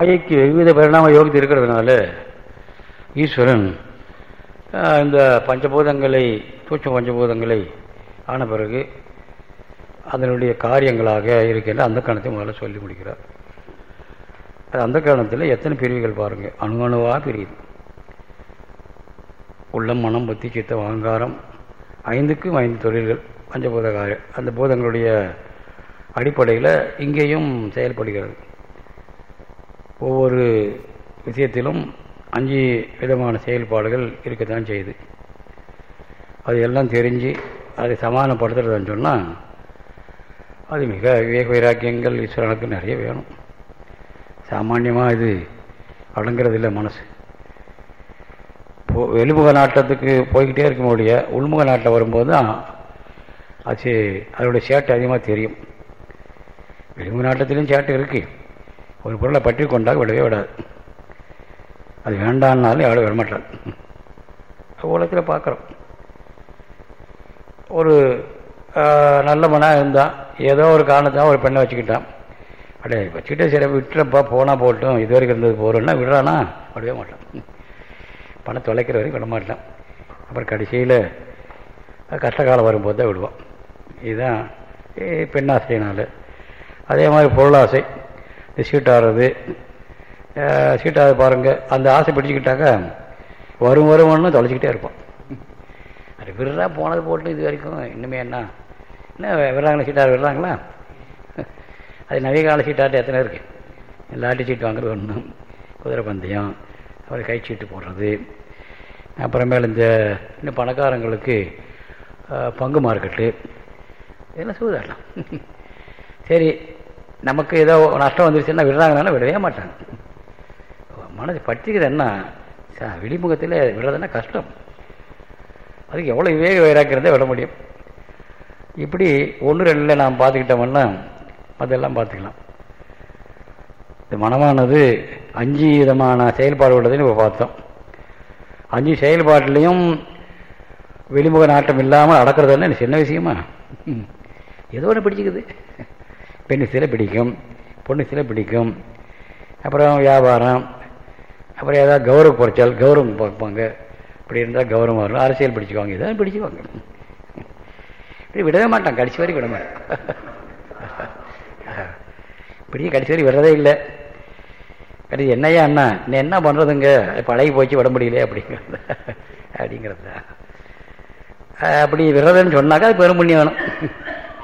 மாயைக்கு வெகுவித பரிணாம யோகத்தை இருக்கிறதுனால ஈஸ்வரன் இந்த பஞ்சபூதங்களை சூட்ச பஞ்சபூதங்களை ஆன பிறகு அதனுடைய காரியங்களாக இருக்கின்ற அந்த கணத்தை முதல்ல சொல்லி முடிக்கிறார் அது அந்த காரணத்தில் எத்தனை பிரிவுகள் பாருங்கள் அணு அணுவாக பிரியுது உள்ளம் மனம் புத்தி சித்தம் அகங்காரம் ஐந்துக்கும் ஐந்து தொழில்கள் பஞ்சபூத காரியம் அந்த பூதங்களுடைய அடிப்படையில் இங்கேயும் செயல்படுகிறது. ஒவ்வொரு விஷயத்திலும் அஞ்சு விதமான செயல்பாடுகள் இருக்கத்தான் செய்யுது. அது எல்லாம் தெரிஞ்சு அதை சமாதானப்படுத்துறதுன்னு சொன்னால் அது மிக விவேக வைராக்கியங்கள் ஈஸ்வரனுக்கு நிறைய வேணும். சாமான்யமாக இது அடங்கிறதில்ல மனசு. வெளிமுக நாட்டத்துக்கு போய்கிட்டே இருக்க முடிய உள்முக நாட்டில் வரும்போது தான் அது அதோடைய சேட்டை அதிகமாக தெரியும். வெளிமுக நாட்டத்திலையும் சேட்டை இருக்குது ஒரு பொருளை பற்றி கொண்டாக விடவே விடாது. அது வேண்டான்னாலும் எவ்வளோ விடமாட்டாள் உலகத்தில் பார்க்குறோம். ஒரு நல்ல மனாக இருந்தான் ஏதோ ஒரு காரணத்தான் ஒரு பெண்ணை வச்சுக்கிட்டான். அப்படியே வச்சுக்கிட்டே சரி விட்டுறப்பா போனால் போட்டோம் இது வரைக்கும் இருந்தது போகிறோன்னா விடுறானா? விடவே மாட்டான். பணம் தொலைக்கிற வரைக்கும் விட மாட்டான். அப்புறம் கடைசியில் கஷ்டகாலம் வரும்போது தான் விடுவான். இதுதான் பெண்ணாசையினால். அதே மாதிரி பொருளாசை. சீட்டாடுறது சீட்டாக பாருங்கள் அந்த ஆசை பிடிச்சிக்கிட்டாக்கா வரும் வருமானு தொலைச்சிக்கிட்டே இருப்பான் அது விடுறா போனது போட்டு இது வரைக்கும் இன்னுமே என்ன? என்ன விடுறாங்களா சீட்டாக விடுறாங்களா அது நவீன கால சீட்டாட்டு எத்தனை இருக்குது லாட்டி சீட்டு வாங்குறது ஒன்று குதிரை பந்தயம் அப்புறம் கை சீட்டு போடுறது அப்புறமேல இந்த இன்னும் பணக்காரங்களுக்கு பங்கு மார்க்கெட்டு இதெல்லாம் சூதாடலாம் சரி நமக்கு ஏதோ நஷ்டம் வந்துருச்சுன்னா விடுறாங்கனால விடவே மாட்டாங்க. மனசு பற்றிக்கிறது என்ன வெளிமுகத்தில் விடுறதுன்னா கஷ்டம். அதுக்கு எவ்வளோ விவேக வைராக்கிறதே விட முடியும். இப்படி ஒன்று ரெண்டில் நாம் பார்த்துக்கிட்டோம்னா அதெல்லாம் பார்த்துக்கலாம். இந்த மனமானது அஞ்சு விதமான செயல்பாடு உள்ளதுன்னு இப்போ பார்த்தோம். அஞ்சு செயல்பாட்டிலையும் வெளிமுக நாட்டம் இல்லாமல் அடக்கிறதுன்னு சின்ன விஷயமா? ஏதோ ஒன்று பிடிச்சிக்குது. பெண்ணு சில பிடிக்கும் பொண்ணு சில பிடிக்கும். அப்புறம் வியாபாரம் அப்புறம் ஏதாவது கௌரவ குறைச்சல் கௌரவம் பார்ப்பாங்க. இப்படி இருந்தால் கௌரவம் வரும் அரசியல் பிடிச்சிக்குவாங்க இதான் பிடிச்சிக்குவாங்க. இப்படி விடவே மாட்டான் கடைசி வரைக்கும் விட மாட்டான். இப்படி கடைசி வரைக்கும் விடுறதே இல்லை. கடைசி என்னையா அண்ணா நீ என்ன பண்ணுறதுங்க பழகி போச்சு விட முடியல அப்படிங்கிறது. அப்படிங்கிறது அப்படி விடுறதுன்னு சொன்னாக்கா அது பெரும் பண்ணி வேணும்.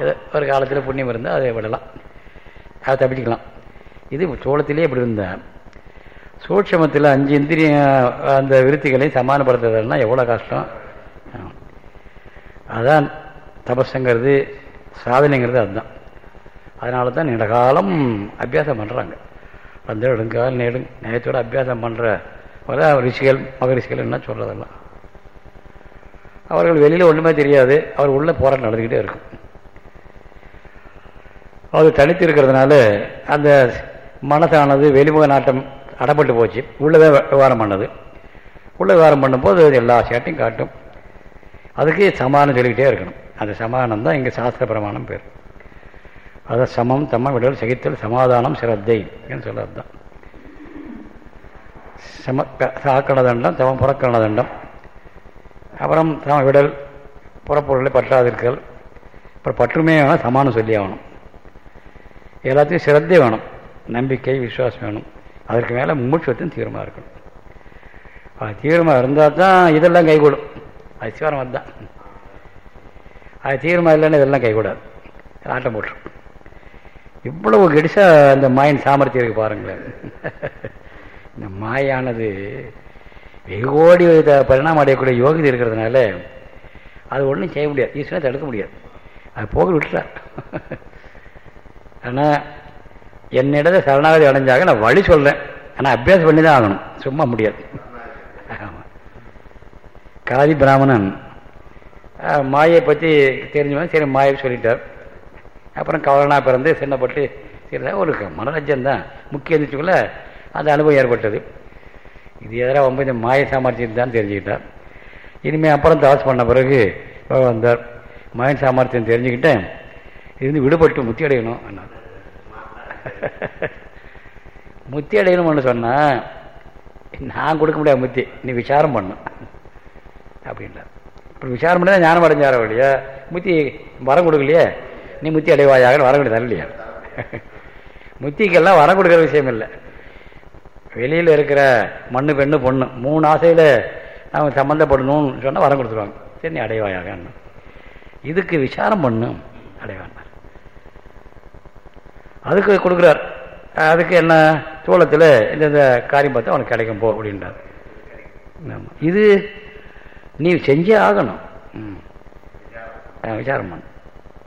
ஏதோ ஒரு காலத்தில் புண்ணியம் இருந்தால் அதை விடலாம். அதை தப்பிச்சுக்கலாம். இது சோளத்திலே இப்படி இருந்தேன் சூட்சமத்தில் அஞ்சு இந்திரிய அந்த விருத்திகளை சமானப்படுத்துறதுனா எவ்வளோ கஷ்டம்? அதான் தபஸுங்கிறது சாதனைங்கிறது அதுதான். அதனால தான் நீண்ட காலம் அபியாசம் பண்ணுறாங்க அந்த நெடுங்கால் நெடு நேயத்தோடு அபியாசம் பண்ணுற ரிஷிகள் மகரிஷிகள் என்ன சொல்கிறதெல்லாம் அவர்கள் வெளியில் ஒன்றுமே தெரியாது. அவர் உள்ளே போராட்டம் நடந்துக்கிட்டே இருக்கும். அது தனித்து இருக்கிறதுனால அந்த மனசானது வெளிமுக நாட்டம் அடப்பட்டு போச்சு. உள்ளதே விவகாரம் பண்ணது. உள்ள விவகாரம் பண்ணும்போது எல்லா சேட்டையும் காட்டும். அதுக்கு சமானம் சொல்லிக்கிட்டே இருக்கணும். அந்த சமானம் தான் இங்கே சாஸ்திர பிரமாணம் பேர். அதை சமம் தம்ம விடல் சகித்தல் சமாதானம் சிரத்தை என்று சொல்கிறது தான். சம சாக்கண தண்டம் தமம் புறக்கண தண்டம். அப்புறம் தம விடல் புறப்பொருளை பற்றாதிருக்கல். அப்புறம் பற்றுமே சமானம் சொல்லி ஆகணும். எல்லாத்தையும் சிரத்தை வேணும். நம்பிக்கை விசுவாசம் வேணும். அதற்கு மேலே மூச்சுவத்தையும் தீவிரமாக இருக்கணும். அது தீவிரமாக இருந்தால் தான் இதெல்லாம் கைகூடும். அது சிவரம் அதுதான் அது தீவிரமாக இல்லைன்னா இதெல்லாம் கைகூடாது. ஆட்டம் போட்டுரும். இவ்வளவு கெடிசாக அந்த மாயின் சாமர்த்தியம் இருக்கு பாருங்களேன். இந்த மாயானது வெகுவோடி பரிணாமம் அடையக்கூடிய யோகிதை இருக்கிறதுனால அது ஒன்றும் செய்ய முடியாது. ஈஸ்வரனை தடுக்க முடியாது. அது போக விட்டுறார். ஆனால் என்னிடத்தை சரணாகதி அடைஞ்சாக நான் வழி சொல்கிறேன் ஆனால் அபியாசம் பண்ணி தான் ஆகணும். சும்மா முடியாது. ஆமாம் காதி பிராமணன். மாயை பற்றி தெரிஞ்சவன் சரி மாயை சொல்லிட்டார். அப்புறம் கவலனா பிறந்து சின்னப்பட்டு சரி ஒரு மனரஞ்சன் தான் முக்கிய இருந்துச்சுக்குள்ள அந்த அனுபவம் ஏற்பட்டது. இது எதிராக ரொம்ப இந்த மாய சாமர்த்தியம் தான் தெரிஞ்சுக்கிட்டார். இனிமேல் அப்புறம் தாஸ் பண்ண பிறகு வந்தார். மாயன் சாமர்த்தியம் தெரிஞ்சுக்கிட்டேன். இருந்து விடுபட்டு முத்தி அடையணும் முத்தி அடையணும்னு சொன்னால் நான் கொடுக்க முடியாது முத்தி. நீ விசாரம் பண்ணும் அப்படின்றார் இப்போ விசாரம் பண்ணி தான் ஞானம் அடைஞ்சார வழியா முத்தி வரம் கொடுக்கலையே? நீ முத்தி அடைவாயாக வர வேண்டிய இல்லையா முத்திக்கெல்லாம் வரம் கொடுக்குற விஷயம் இல்லை. வெளியில் இருக்கிற மண்ணு பெண்ணு பொண்ணு மூணு ஆசையில் அவங்க சம்மந்தப்படணும்னு சொன்னால் வரம் கொடுத்துருவாங்க. சரி நீ அடைவாயாக. இதுக்கு விசாரம் பண்ணும் அடைவாண்ணா அதுக்கு கொடுக்குறார். அதுக்கு என்ன சோளத்தில் இந்த காரியம் பார்த்து அவனுக்கு கிடைக்கும் போ அப்படின்றார். இது நீ செஞ்சே ஆகணும். விசாரம் பண்ணு.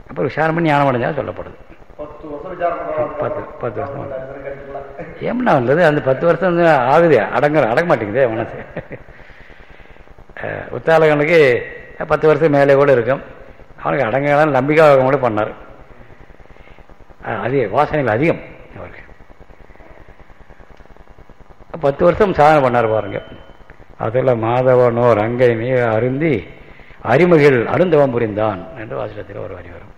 அப்புறம் விசாரம் பண்ணி ஞானம் அடைஞ்சா சொல்லப்படுது. பத்து பத்து வருஷம். ஏம்னா வந்தது அந்த பத்து வருஷம் ஆகுது. அடங்க அடங்க மாட்டேங்குது மனசு உத்தாலகனுக்கு பத்து வருஷம் மேலே கூட இருக்கும். அவனுக்கு அடங்க நம்பிக்கை கூட பண்ணார். அதிக வாசனைகள் அதிகம் அவருக்கு. பத்து வருஷம் சாதனை பண்ணார் பாருங்க. அதில் மாதவனோ ரங்கை நீ அருந்தி அறிமுகில் அருந்தவம் புரிந்தான் என்று வாசகத்தில் ஒரு வரி வரும்.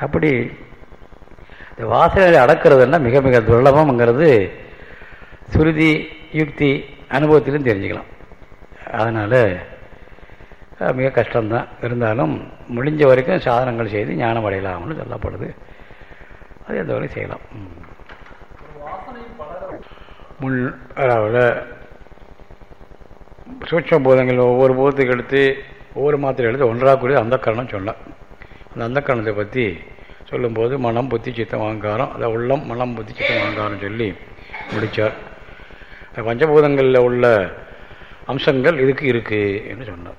அப்படி இந்த வாசனைகளை அடக்கிறதுனா மிக மிக துர்லபம்ங்கிறது சுருதி யுக்தி அனுபவத்திலும் தெரிஞ்சுக்கலாம். அதனால் மிக கஷ்டம்தான். இருந்தாலும் முடிஞ்ச வரைக்கும் சாதனங்கள் செய்து ஞானம் அடையலாம்னு சொல்லப்படுது. அது எந்த வரையும் செய்யலாம். முன் அதாவது சூட்ச பூதங்கள் ஒவ்வொரு பூதத்துக்கு எடுத்து ஒவ்வொரு மாத்திரை எடுத்து ஒன்றாக கூடிய அந்த கரணம் சொன்னேன் அந்த அந்த கரணத்தை பற்றி சொல்லும்போது மனம் புத்தி சித்தம் அகங்காரம் அதை உள்ளம் மனம் புத்தி சித்தம் அகங்காரம் சொல்லி முடித்தார் பஞ்சபூதங்களில் உள்ள அம்சங்கள் இதுக்கு இருக்குது என்று சொன்னார்.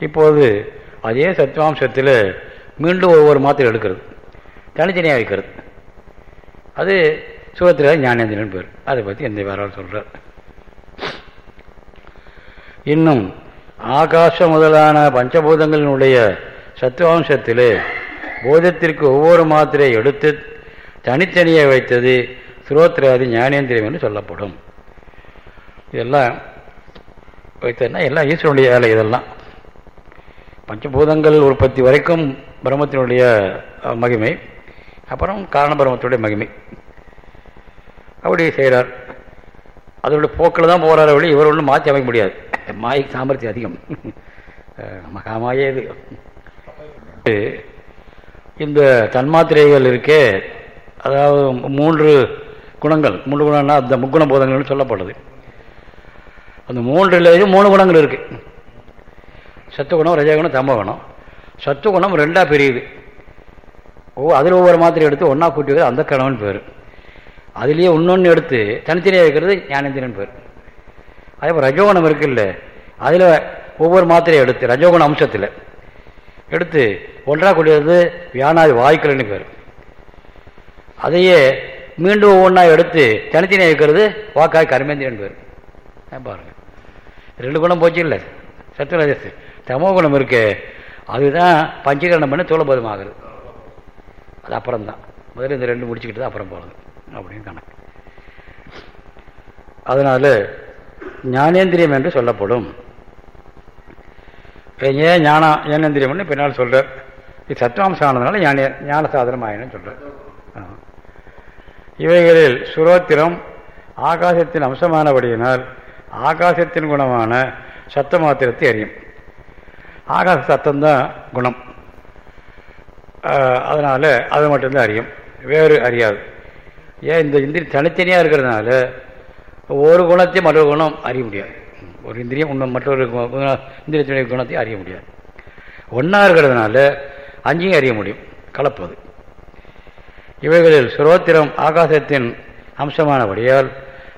இப்போது அதே சத்வாம்சத்தில் மீண்டும் ஒவ்வொரு மாத்திரை எடுக்கிறது. தனித்தனியாக வைக்கிறது. அது சுகத்தில் ஞானேந்திரன் பேர். அதை பற்றி எந்த வேறால் சொல்கிறார் இன்னும் ஆகாசம் முதலான பஞ்சபூதங்களினுடைய சத்துவாம்சத்திலே போதத்திற்கு ஒவ்வொரு மாத்திரை எடுத்து தனித்தனியாக வைத்தது சுரோத்ராதி ஞானேந்திரியம் என்று சொல்லப்படும். இதெல்லாம் வைத்ததுன்னா எல்லாம் ஈஸ்வரனுடைய வேலை இதெல்லாம். பஞ்சபூதங்கள் உற்பத்தி வரைக்கும் பிரம்மத்தினுடைய மகிமை. அப்புறம் காரணபிரமத்தினுடைய மகிமை. அப்படி செய்கிறார் அதோட போக்கில் தான் போகிறார் வழி இவர் ஒன்றும் மாற்றி அமைக்க முடியாது. மாய்க்கு சாமர்த்தியம் அதிகம். மகாமாயே இது. இந்த தன்மாத்திரைகள் இருக்கே அதாவது மூன்று குணங்கள். மூன்று குணம்னா அந்த முக்குண போதங்கள்னு சொல்லப்படுது. அந்த மூன்றுலேயும் மூணு குணங்கள் இருக்குது சத்துவகுணம் ரஜகுணம் தமகுணம். சத்துவகுணம் ரெண்டாக பிரியுது. ஓ அதில் ஒவ்வொரு மாத்திரை எடுத்து ஒன்றா கூட்டி வைக்கிறது அந்த கணவன் பேர். அதுலேயே இன்னொன்று எடுத்து தனித்தனியாக இருக்கிறது ஞானேந்திரன் பேர். அதே போல் ரஜோகுணம் இருக்குல்ல அதில் ஒவ்வொரு மாத்திரையை எடுத்து ரஜோகுண அம்சத்தில் எடுத்து ஒன்றா கூடியது வியானாதி வாய்க்கலன்னு பேர். அதையே மீண்டும் ஒவ்வொன்றா எடுத்து தனித்தனியாக இருக்கிறது வாக்காய் கர்மேந்திரன் பேர். பாருங்கள் ரெண்டு குணம் போச்சு இல்லை சத்துவரஜஸ் தமோ குணம் இருக்கு. அதுதான் பஞ்சகரணம் பண்ணி ஆகுது அது அப்புறம் தான் முதல்ல இந்த ரெண்டு முடிச்சுக்கிட்டு தான் அப்புறம் போகிறது அப்படின்னு கணக்கு. அதனால ஞானேந்திரியம் என்று சொல்லப்படும். ஏன் ஞானா ஞானேந்திரியம்னு பின்னால் சொல்கிறார் இது சத்வாம்சம் ஆனதுனால ஞான ஞான சாதனம் ஆயினும் சொல்கிறார் இவைகளில் சுரோத்திரம் ஆகாசத்தின் அம்சமானபடியினால் ஆகாசத்தின் குணமான சத்த மாத்திரத்தை அறியும். ஆகாச சத்தம்தான் குணம் அதனால் அதை மட்டும்தான் அறியும். வேறு அறியாது. ஏன் இந்த இந்திரி தனித்தனியாக இருக்கிறதுனால ஒரு குணத்தையும் மற்றொரு குணம் அறிய முடியாது. ஒரு இந்திரியம் இன்னும் மற்றொரு இந்திரியத்தினுடைய குணத்தையும் அறிய முடியாது. ஒன்றா இருக்கிறதுனால அஞ்சையும் அறிய முடியும். கலப்பது. இவைகளில் சுரோத்திரம் ஆகாசத்தின் அம்சமானபடியால்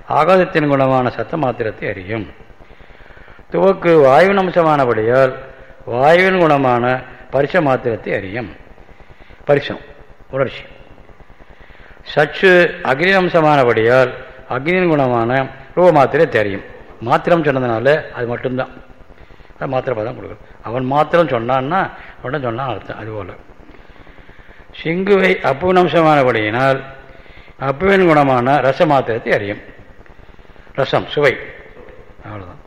ஆகாசத்தின் குணமான சத்த மாத்திரத்தை அறியும். துவக்கு வாயுவின் அம்சமானபடியால் வாயுவின் குணமான பரிச மாத்திரத்தை அறியும். பரிசம் உணர்ச்சி சச்சு அக்னி அம்சமானபடியால் அக்னியின் குணமான ரூப மாத்திரை தெரியும் மாத்திரம் சொன்னதுனால அது மட்டும்தான். மாத்திரை பதம் கொடுக்குறது. அவன் மாத்திரம் சொன்னான்னா உடனே சொன்னான் அர்த்தம் அதுபோல் சிங்குவை அப்புவின் அம்சமானபடியினால் அப்புவின் குணமான ரச மாத்திரத்தை அறியும். ரசம் சுவை. அவ்வளோதான்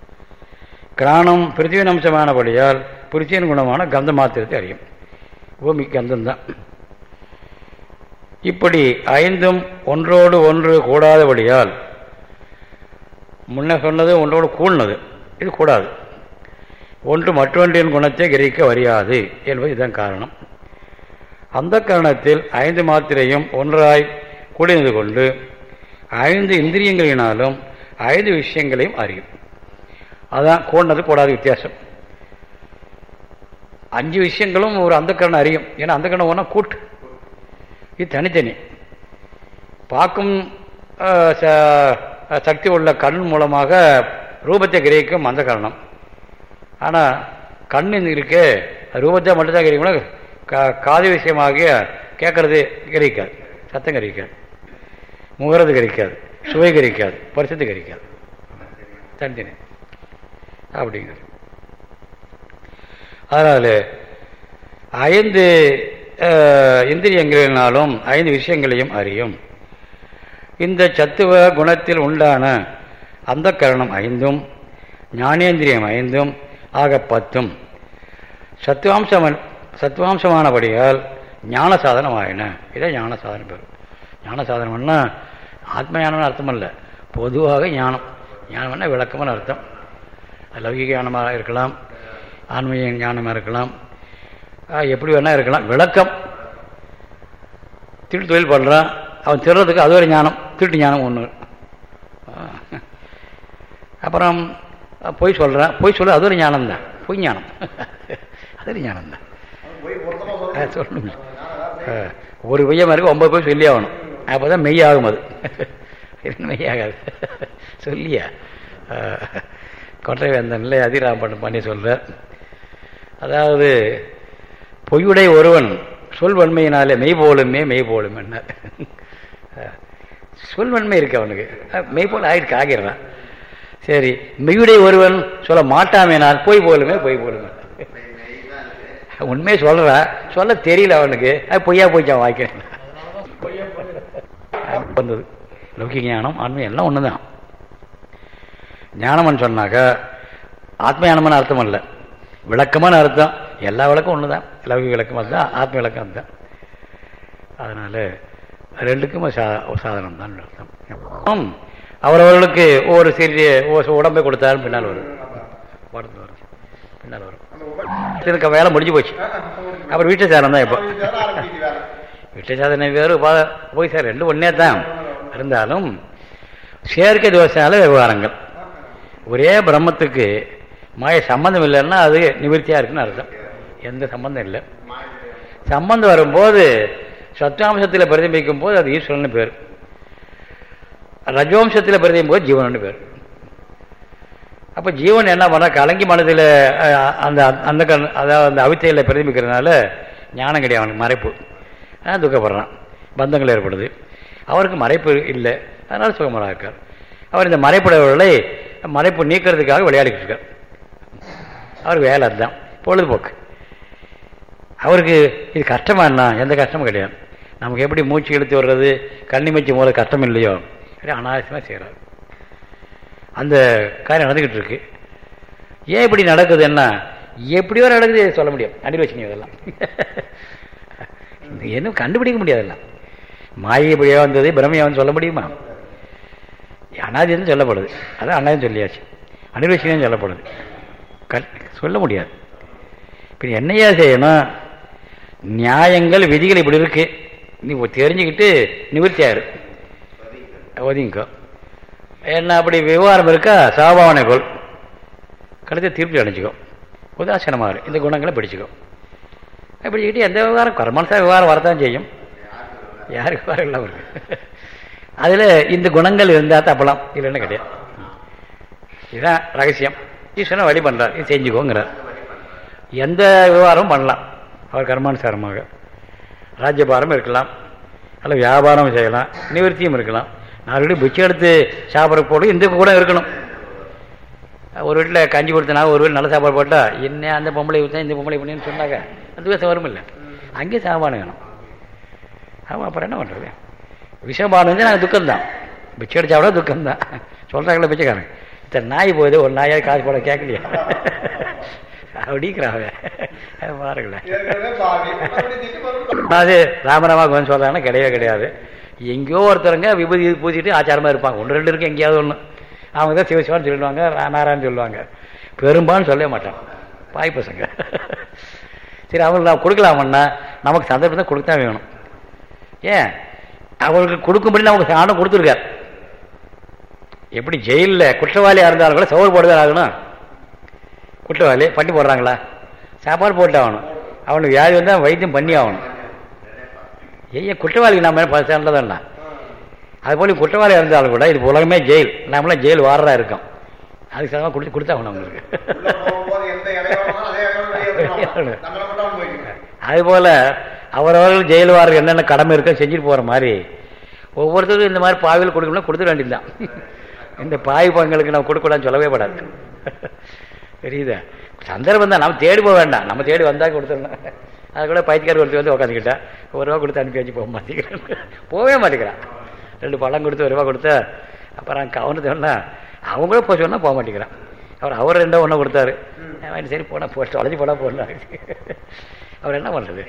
கிராணம் பிருத்திவின் அம்சமானபடியால் பிருத்தியின் குணமான கந்த மாத்திரத்தை அறியும். பூமி கந்தம் தான் இப்படி ஐந்தும் ஒன்றோடு ஒன்று கூடாதபடியால் முன்ன சொன்னது ஒன்றோடு கூழ்னது. இது கூடாது. ஒன்று மற்றொன்றின் குணத்தை கிரகிக்க வரியாது என்பது இதுதான் காரணம். அந்த காரணத்தில் ஐந்து மாத்திரையும் ஒன்றாய் கூடினது கொண்டு ஐந்து இந்திரியங்களினாலும் ஐந்து விஷயங்களையும் அறியும். அதுதான் கூடது கூடாத வித்தியாசம். அஞ்சு விஷயங்களும் ஒரு அந்த கரணம் அறியும். ஏன்னா அந்த கரணம் ஒன்றா கூட்டு. இது தனித்தனி. பார்க்கும் சக்தி உள்ள கண் மூலமாக ரூபத்தை கிரகிக்கும் அந்த காரணம். ஆனால் கண் இருக்கே ரூபத்தை மட்டும்தான் கிரகிக்கணும் காது விஷயமாகிய கேட்கறது கிரகிக்காது. சத்தம் கிரகிக்காது. முகரது கிரகிக்காது. சுவை கிரகிக்காது. பரிசத்து கிரகிக்காது. தனித்தனி. அப்படிங்கிறது. அதனால் ஐந்து இந்திரியங்களினாலும் ஐந்து விஷயங்களையும் அறியும். இந்த சத்துவ குணத்தில் உண்டான அந்த கரணம் ஐந்தும் ஞானேந்திரியம் ஐந்தும் ஆக பத்தும். சத்துவாம்சம் சத்துவாம்சமானபடியால் ஞான சாதனம் ஆயின. இதே ஞான சாதனம் பெறும் ஞான சாதனம்னா ஆத்ம ஞானம்னு அர்த்தம் இல்லை பொதுவாக ஞானம். ஞானம்னா விளக்கம்னு அர்த்தம். லௌகிக ஞானமாக இருக்கலாம். ஆன்மீக ஞானமாக இருக்கலாம். எப்படி வேணால் இருக்கலாம். விளக்கம். திருட்டு தொழில் பண்ணுறான் அவன் திருறதுக்கு அது ஒரு ஞானம் திருட்டு ஞானம் ஒன்று அப்புறம் பொய் சொல்கிறான் பொய் சொல்ல அது ஒரு ஞானம் தான். பொய் ஞானம். அது ஒரு ஞானம் தான். சொல்லணும். ஒரு பொய்ய மாதிரி ஒன்பது பொய் சொல்லி ஆகணும். அப்போ தான் மெய்யாகும் அது. மெய்யாகாது சொல்லியா? கொட்டை வேந்தன்ல அதிராம் பண்ண பண்ணி சொல்கிறார் அதாவது பொய்யுடைய ஒருவன் சொல்வன்மையினாலே மெய் போலுமே மெய் போலும் என்ன? சொல்வன்மை இருக்கு அவனுக்கு. மெய் போல் ஆயிருக்கு ஆகிடுறான். சரி மெய்யுடைய ஒருவன் சொல்ல மாட்டாமேனால் பொய் போலுமே பொய் போலுமே. உண்மையை சொல்றா. சொல்ல தெரியல அவனுக்கு. அது பொய்யா போய்ச்சான் வாய்க்கிறேன் வந்தது. லௌகிக ஞானம் ஆன்மை எல்லாம் ஒன்று தான் ஞானம்னு சொன்னாக்கா ஆத்ம ஞானமான அர்த்தம் இல்லை விளக்கமான அர்த்தம். எல்லா விளக்கம் ஒன்று தான் லௌகிக விளக்கம் அதுதான் ஆத்ம விளக்கம் அதுதான். அதனால் ரெண்டுக்கும் சா சாதனம் தான் அர்த்தம். அவரவர்களுக்கு ஒவ்வொரு சிறிய உடம்பை கொடுத்தாலும் பின்னால் வரும். வரும். பின்னால் வரும். இதுக்கு வேலை முடிஞ்சு போச்சு. அப்புறம் வீட்டை சாதனம் தான் இப்போ. வீட்டை சாதனை வேறு போய் சார் ரெண்டு ஒன்றே தான். இருந்தாலும் செயற்கை தோஷனால விவகாரங்கள். ஒரே பிரம்மத்துக்கு மாய சம்பந்தம் இல்லைன்னா அது நிவர்த்தியாக இருக்குன்னு அர்த்தம். எந்த சம்பந்தம் இல்லை. சம்பந்தம் வரும்போது சத்வாம்சத்தில் பிரதிபிக்கும் போது அது ஈஸ்வரன் பேர். ரஜோம்சத்தில் பிரதிபிக்கும் போது ஜீவனு பேர். அப்போ ஜீவன் என்ன பண்ணால் கலங்கி மனதில் அந்த அந்த கண் அதாவது அந்த அவித்தையில் பிரதிபிக்கிறதுனால ஞானம் கிடையாது அவனுக்கு மறைப்பு. துக்கப்படுறான். பந்தங்கள் ஏற்படுது. அவருக்கு மறைப்பு இல்லை. அதனால் சுகமராக இருக்கார். அவர் இந்த மறைப்புடவர்களை மறைப்பு நீக்கிறதுக்காக விளையாடிக்கிட்டு இருக்கார். அவருக்கு வேலை அதுதான். பொழுதுபோக்கு. அவருக்கு இது கஷ்டமா என்ன? எந்த கஷ்டமும் கிடையாது. நமக்கு எப்படி மூச்சு இழுத்து வர்றது கண்ணிமைச்சி மூலம் கஷ்டம் இல்லையோ? அனாவசியமாக செய்கிறார் அந்த காரியம் நடந்துக்கிட்டு இருக்கு. ஏன் இப்படி நடக்குது என்ன? எப்படியோ நடக்குது சொல்ல முடியும். அனிர்வச்சனி இதெல்லாம் என்ன கண்டுபிடிக்க முடியாதெல்லாம் மாயை எப்படியா வந்தது? பிரமையாவன்னு சொல்ல முடியுமா? அனாதின்னு சொல்லப்படுது. அதான் அண்ணாதின்னு சொல்லியாச்சு. அனிர்வச்சனியும் சொல்லப்படுது? கல் சொல்ல முடியாது. இப்போ என்னையா செய்யணும்? நியாயங்கள் விதிகள் இப்படி இருக்கு. நீ தெரிஞ்சுக்கிட்டு நிவர்த்தி ஆயிரு ஒதுங்கிக்கோ. என்ன அப்படி விவகாரம் இருக்கா? சாபாவனை கொள் கழுத்தை திருப்தி அடைஞ்சிக்கோ. உதாசீனமாக இந்த குணங்களை பிடிச்சிக்கோ. பிடிச்சிக்கிட்டு எந்த விவகாரம்? கர்மனசா விவகாரம் வரத்தான் செய்யும். யாருக்கு விவகாரம் இல்லை அவருக்கு. அதில் இந்த குணங்கள் இருந்தால் தப்பலாம் இல்லைன்னு கிடையாது. இதுதான் ரகசியம். ஈஸ்வரன் வழி பண்ணுறார் இது செஞ்சுக்கோங்கிறார். எந்த விவகாரமும் பண்ணலாம். அவர் கர்மானுசாரமாக. ராஜ்யபாரம் இருக்கலாம். அல்ல வியாபாரம் செய்யலாம். நிவர்த்தியும் இருக்கலாம். நாலு பிச்சை எடுத்து சாப்பிட்ற போட்டு இந்த கூட இருக்கணும். ஒரு வீட்டில் கஞ்சி கொடுத்தனா ஒரு வீட்டில் நல்ல சாப்பாடு போட்டால் என்ன அந்த பொம்பளை ஊற்ற இந்த பொம்பளை பண்ணின்னு சொன்னாங்க. அந்த விஷயம் வரும் இல்லை. அங்கேயும் சாப்பாடு வேணும். ஆமாம் அப்புறம் என்ன பண்ணுறது விஷபானம் வந்து நாங்கள் துக்கம்தான். பிச்சை எடுத்து சாப்பிட துக்கம்தான். சொல்கிறாங்களே பிச்சைக்காரங்க. இத்தனை நாய் போகுது? ஒரு நாயாவது காசு போட கேட்கலையா? அப்படிங்கிறாங்க பாருங்களேன். அது ராமராமா கோன்னு சொல்கிறாங்கன்னா கிடையவே கிடையாது. எங்கேயோ ஒருத்தருங்க விபதி பூசிட்டு ஆச்சாரமாக இருப்பாங்க. ஒன்று ரெண்டு இருக்கு எங்கேயாவது ஒன்று அவங்க தான் சிவசிவான்னு சொல்லிடுவாங்க நாராயணன் சொல்லுவாங்க. பெரும்பான்னு சொல்லவே மாட்டான் பாய் பசங்க. சரி அவங்களுக்கு நான் கொடுக்கலாமன்னா நமக்கு சந்தர்ப்பத்தை கொடுத்தா வேணும். ஏன்? அவங்களுக்கு கொடுக்கும்படி நமக்கு ஆணம் கொடுத்துருக்கார். எப்படி ஜெயிலில் குற்றவாளியாக இருந்தாலும் கூட சோறு போடுதான் ஆகணும். குற்றவாளி பட்டி போடுறாங்களா? சாப்பாடு போட்டு ஆகணும் அவனுக்கு வியாதி வந்தால் வைத்தியம் பண்ணி ஆகணும் ஏன் குற்றவாளிக்கு நம்ம என்ன அது அதுபோல் குற்றவாளி இருந்தாலும் கூட இது உலகமே ஜெயில். நம்மளாம் ஜெயில் வாரதாக இருக்கோம். அதுக்கு சமமாக கொடுத்து கொடுத்தாகணும் அவங்களுக்கு அதுபோல் அவரவர்கள் ஜெயில் வாரத்துக்கு என்னென்ன கடமை இருக்கோ செஞ்சுட்டு போகிற மாதிரி ஒவ்வொருத்தருக்கும் இந்த மாதிரி பாவிகள் கொடுக்கணும்னா கொடுத்துட வேண்டியதுதான். இந்த பாய் பங்களுக்கு நம்ம கொடுக்கூடாதுன்னு சொல்லவே படாது தெரியுதா? சந்தர்ப்பம் தான். நம்ம தேடி போக வேண்டாம். நம்ம தேடி வந்தால் கொடுத்துடணும் அது கூட பயிற்சிக்காரர் ஒருத்தர் வந்து உட்காந்துக்கிட்டா ஒரு ரூபா கொடுத்து அனுப்பி வச்சு போக மாட்டேங்கிறான். போகவே மாட்டேங்கிறான். ரெண்டு பழம் கொடுத்து ஒரு ரூபா கொடுத்தா அப்புறம் கவனம் சொன்னால் அவங்க கூட போக சொன்னால் போக மாட்டேங்கிறான். அவர் அவர் ரெண்டோ ஒன்று கொடுத்தாரு. அவன் சரி போனால் போட்டு தொலைஞ்சி போனால் போனாரு அவர் என்ன பண்ணுறது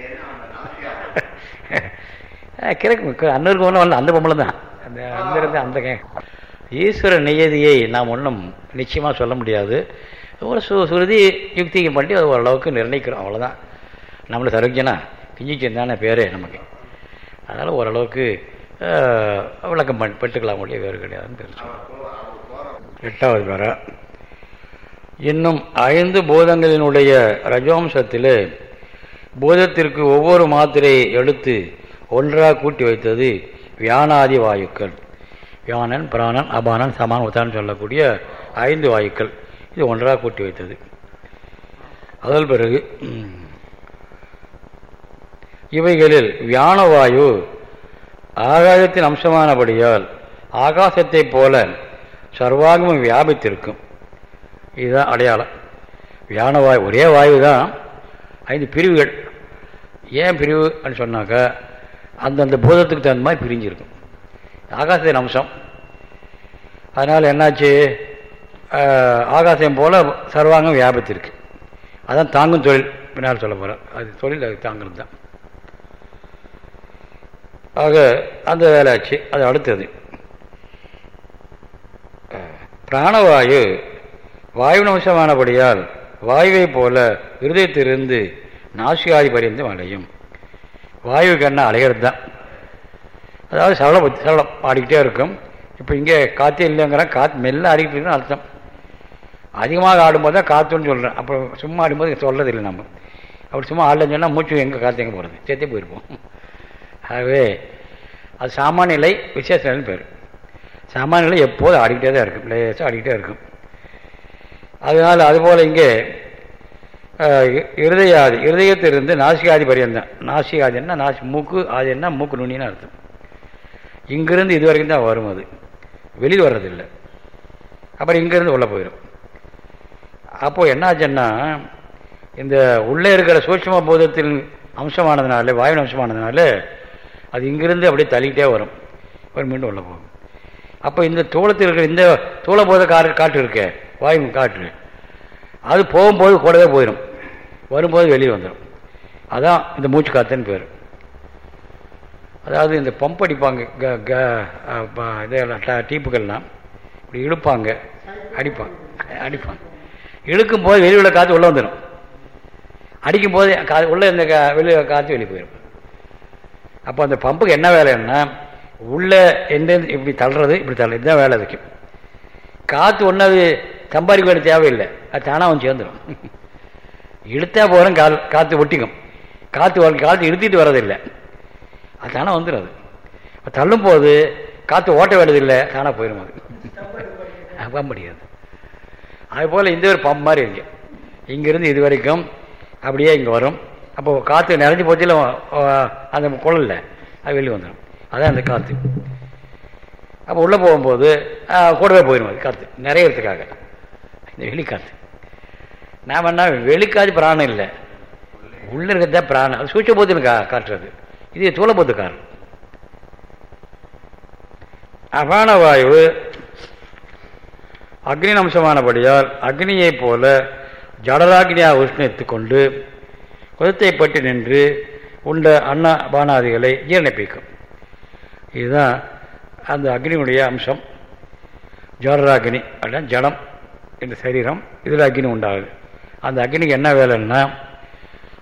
கிழக்கு அன்னருக்கு ஒன்றும் வரல. அந்த பொம்பளை தான். அந்த அந்த இருந்து அந்த கே- ஈஸ்வர நியதியை நாம் ஒன்றும் நிச்சயமாக சொல்ல முடியாது. ஒரு சு சுருதி யுக்திக்கு பண்ணி அது ஓரளவுக்கு நிர்ணயிக்கிறோம். அவ்வளோதான் நம்மளை சரோக்கியனா கிஞ்சிக்கம் தானே பேரே நமக்கு. அதனால் ஓரளவுக்கு விளக்கம் பண் பெற்றுக்கலாம் முடிய வேறு கிடையாதுன்னு தெரிஞ்சு எட்டாவது வேற இன்னும் ஐந்து பூதங்களினுடைய ரஜவம்சத்தில் பூதத்திற்கு ஒவ்வொரு மாத்திரையை எடுத்து ஒன்றாக கூட்டி வைத்தது வியானாதி வாயுக்கள். வியானன் பிராணன் அபானன் சமான் உத்தான்னு சொல்லக்கூடிய ஐந்து வாயுக்கள். இது ஒன்றாக கூட்டி வைத்தது. அதன் பிறகு இவைகளில் இவைகளில் வியானவாயு ஆகாயத்தின் அம்சமானபடியால் ஆகாசத்தைப் போல சர்வாங்கமும் வியாபித்திருக்கும். இதுதான் அடையாளம். வியானவாயு ஒரே வாயு தான் ஐந்து பிரிவுகள். ஏன் பிரிவு? அப்படின்னு சொன்னாக்கா அந்தந்த பூதத்துக்கு தகுந்த மாதிரி பிரிஞ்சிருக்கும். ஆகாசத்தின் அம்சம். அதனால் என்னாச்சு? ஆகாசம் போல் சர்வாங்கம் வியாபித்திருக்கு. அதான் தாங்கும் தொழில் பின்னால் சொல்ல போகிறேன் அது தொழில் அது தாங்கிறது தான். ஆக அந்த வேலையாச்சு. அது அடுத்தது. பிராணவாயு வாயு நம்சமானபடியால் வாயுவை போல இருதயத்திலிருந்து நாசிகாதி பரிந்தும் அடையும். வாயுவுக்கு என்ன அலைகிறது தான் அதாவது சரளம் சரளம் ஆடிக்கிட்டே இருக்கும். இப்போ இங்கே காற்றே இல்லைங்கிறேன். காற்று மெல்ல ஆடிக்கிட்டு இருக்குன்னு அர்த்தம். அதிகமாக ஆடும்போது தான் காற்றுன்னு சொல்கிறேன் அப்போ சும்மா ஆடும்போது சொல்கிறதில்லை நம்ம. அப்படி சும்மா ஆடலன்னு சொன்னால் மூச்சு எங்கே காற்று எங்கே போகிறது சேர்த்தே போயிருப்போம். ஆகவே அது சாமானிய நிலை விசேஷ நிலைன்னு பேர். சாமானிய நிலை எப்போதும் ஆடிக்கிட்டே தான் இருக்கும். லேசாக ஆடிக்கிட்டே இருக்கும். அதனால் அதுபோல் இங்கே இருதயாதி இருதயத்திலிருந்து நாசிகாதி பரியந்தான் நாசிகாதின்னா நாசி மூக்கு ஆதின்னா மூக்கு நுனின்னு அர்த்தம். இங்கிருந்து இது வரைக்கும் தான் வரும் அது. வெளியில் வர்றதில்லை. அப்புறம் இங்கேருந்து உள்ளே போயிடும் அப்போது என்னாச்சுன்னா இந்த உள்ளே இருக்கிற சூட்சம போதத்தின் அம்சமானதுனால வாயுவின் அம்சமானதுனால அது இங்கிருந்து அப்படியே தள்ளிக்கிட்டே வரும். ஒரு மீண்டும் உள்ளே போகும். அப்போ இந்த தூளத்தில் இருக்கிற இந்த தூளபோத காற்று காற்று இருக்கே வாயு காற்று அது போகும்போது கூடவே போயிடும் வரும்போது வெளியே வந்துடும் அதான் இந்த மூச்சு காற்றுன்னு பேர். அதாவது இந்த பம்ப் அடிப்பாங்க க க ப- இதெல்லாம் ட- டீப்புகள்லாம் இப்படி இழுப்பாங்க அடிப்பாங்க அடிப்பாங்க. இழுக்கும் போது வெளியில் உள்ள காற்று உள்ளே வந்துடும் அடிக்கும் போது கா உள்ளே இந்த கா காற்று வெளியே போயிடும் அப்போ அந்த பம்புக்கு என்ன வேலைன்னா உள்ளே எந்த இப்படி தள்ளுறது இப்படி தள்ளுறது இதுதான் வேலை அதுக்கு. காற்று ஒன்று அது சம்பாதிக்க வேண்டிய தேவையில்லை. அது தானாக வந்து சேர்ந்துடும் இழுத்தா போகிறோம் கால் காற்று ஒட்டிக்கும். காற்று வர காற்று இழுத்திட்டு வர்றதில்லை. அது தானே வந்துடும் அது இப்போ தள்ளும் போது காற்று ஓட்ட வேண்டியதில்லை தானாக போயிடும் அது பம்படியாது முடியாது அதுபோல் இந்த ஒரு பம்ப் மாதிரி இருக்கு. இங்கேருந்து இது வரைக்கும் அப்படியே இங்கே வரும். அப்போ காற்று நிறைஞ்சு போச்சுல அந்த குழல்ல அது வெளியே வந்துடும் அதான் அந்த காற்று அப்போ உள்ளே போகும்போது கூடவே போயிடும் அது காற்று நிறையறதுக்காக இந்த வெளிக்காற்று நாம் என்ன வெளிக்காது பிராணம் இல்லை. உள்ளே இருக்கிறது தான் பிராணம். அது சூச்சபோத்தின் கா காற்றுறது இது தூளபோத்து கார் அபான வாயு அக்னி அம்சமானபடியால் அக்னியைப் போல ஜடராக்னியாக உஷ்ணித்து கொண்டு குதத்தை பட்டு நின்று உண்ட அன்ன பானாதிகளை ஜீரணிப்பிக்கும். இதுதான் அந்த அக்னியுடைய அம்சம். ஜடராகினி அப்படின்னா ஜடம் இந்த சரீரம். இதில் அக்னி உண்டாகுது. அந்த அக்னிக்கு என்ன வேலைன்னா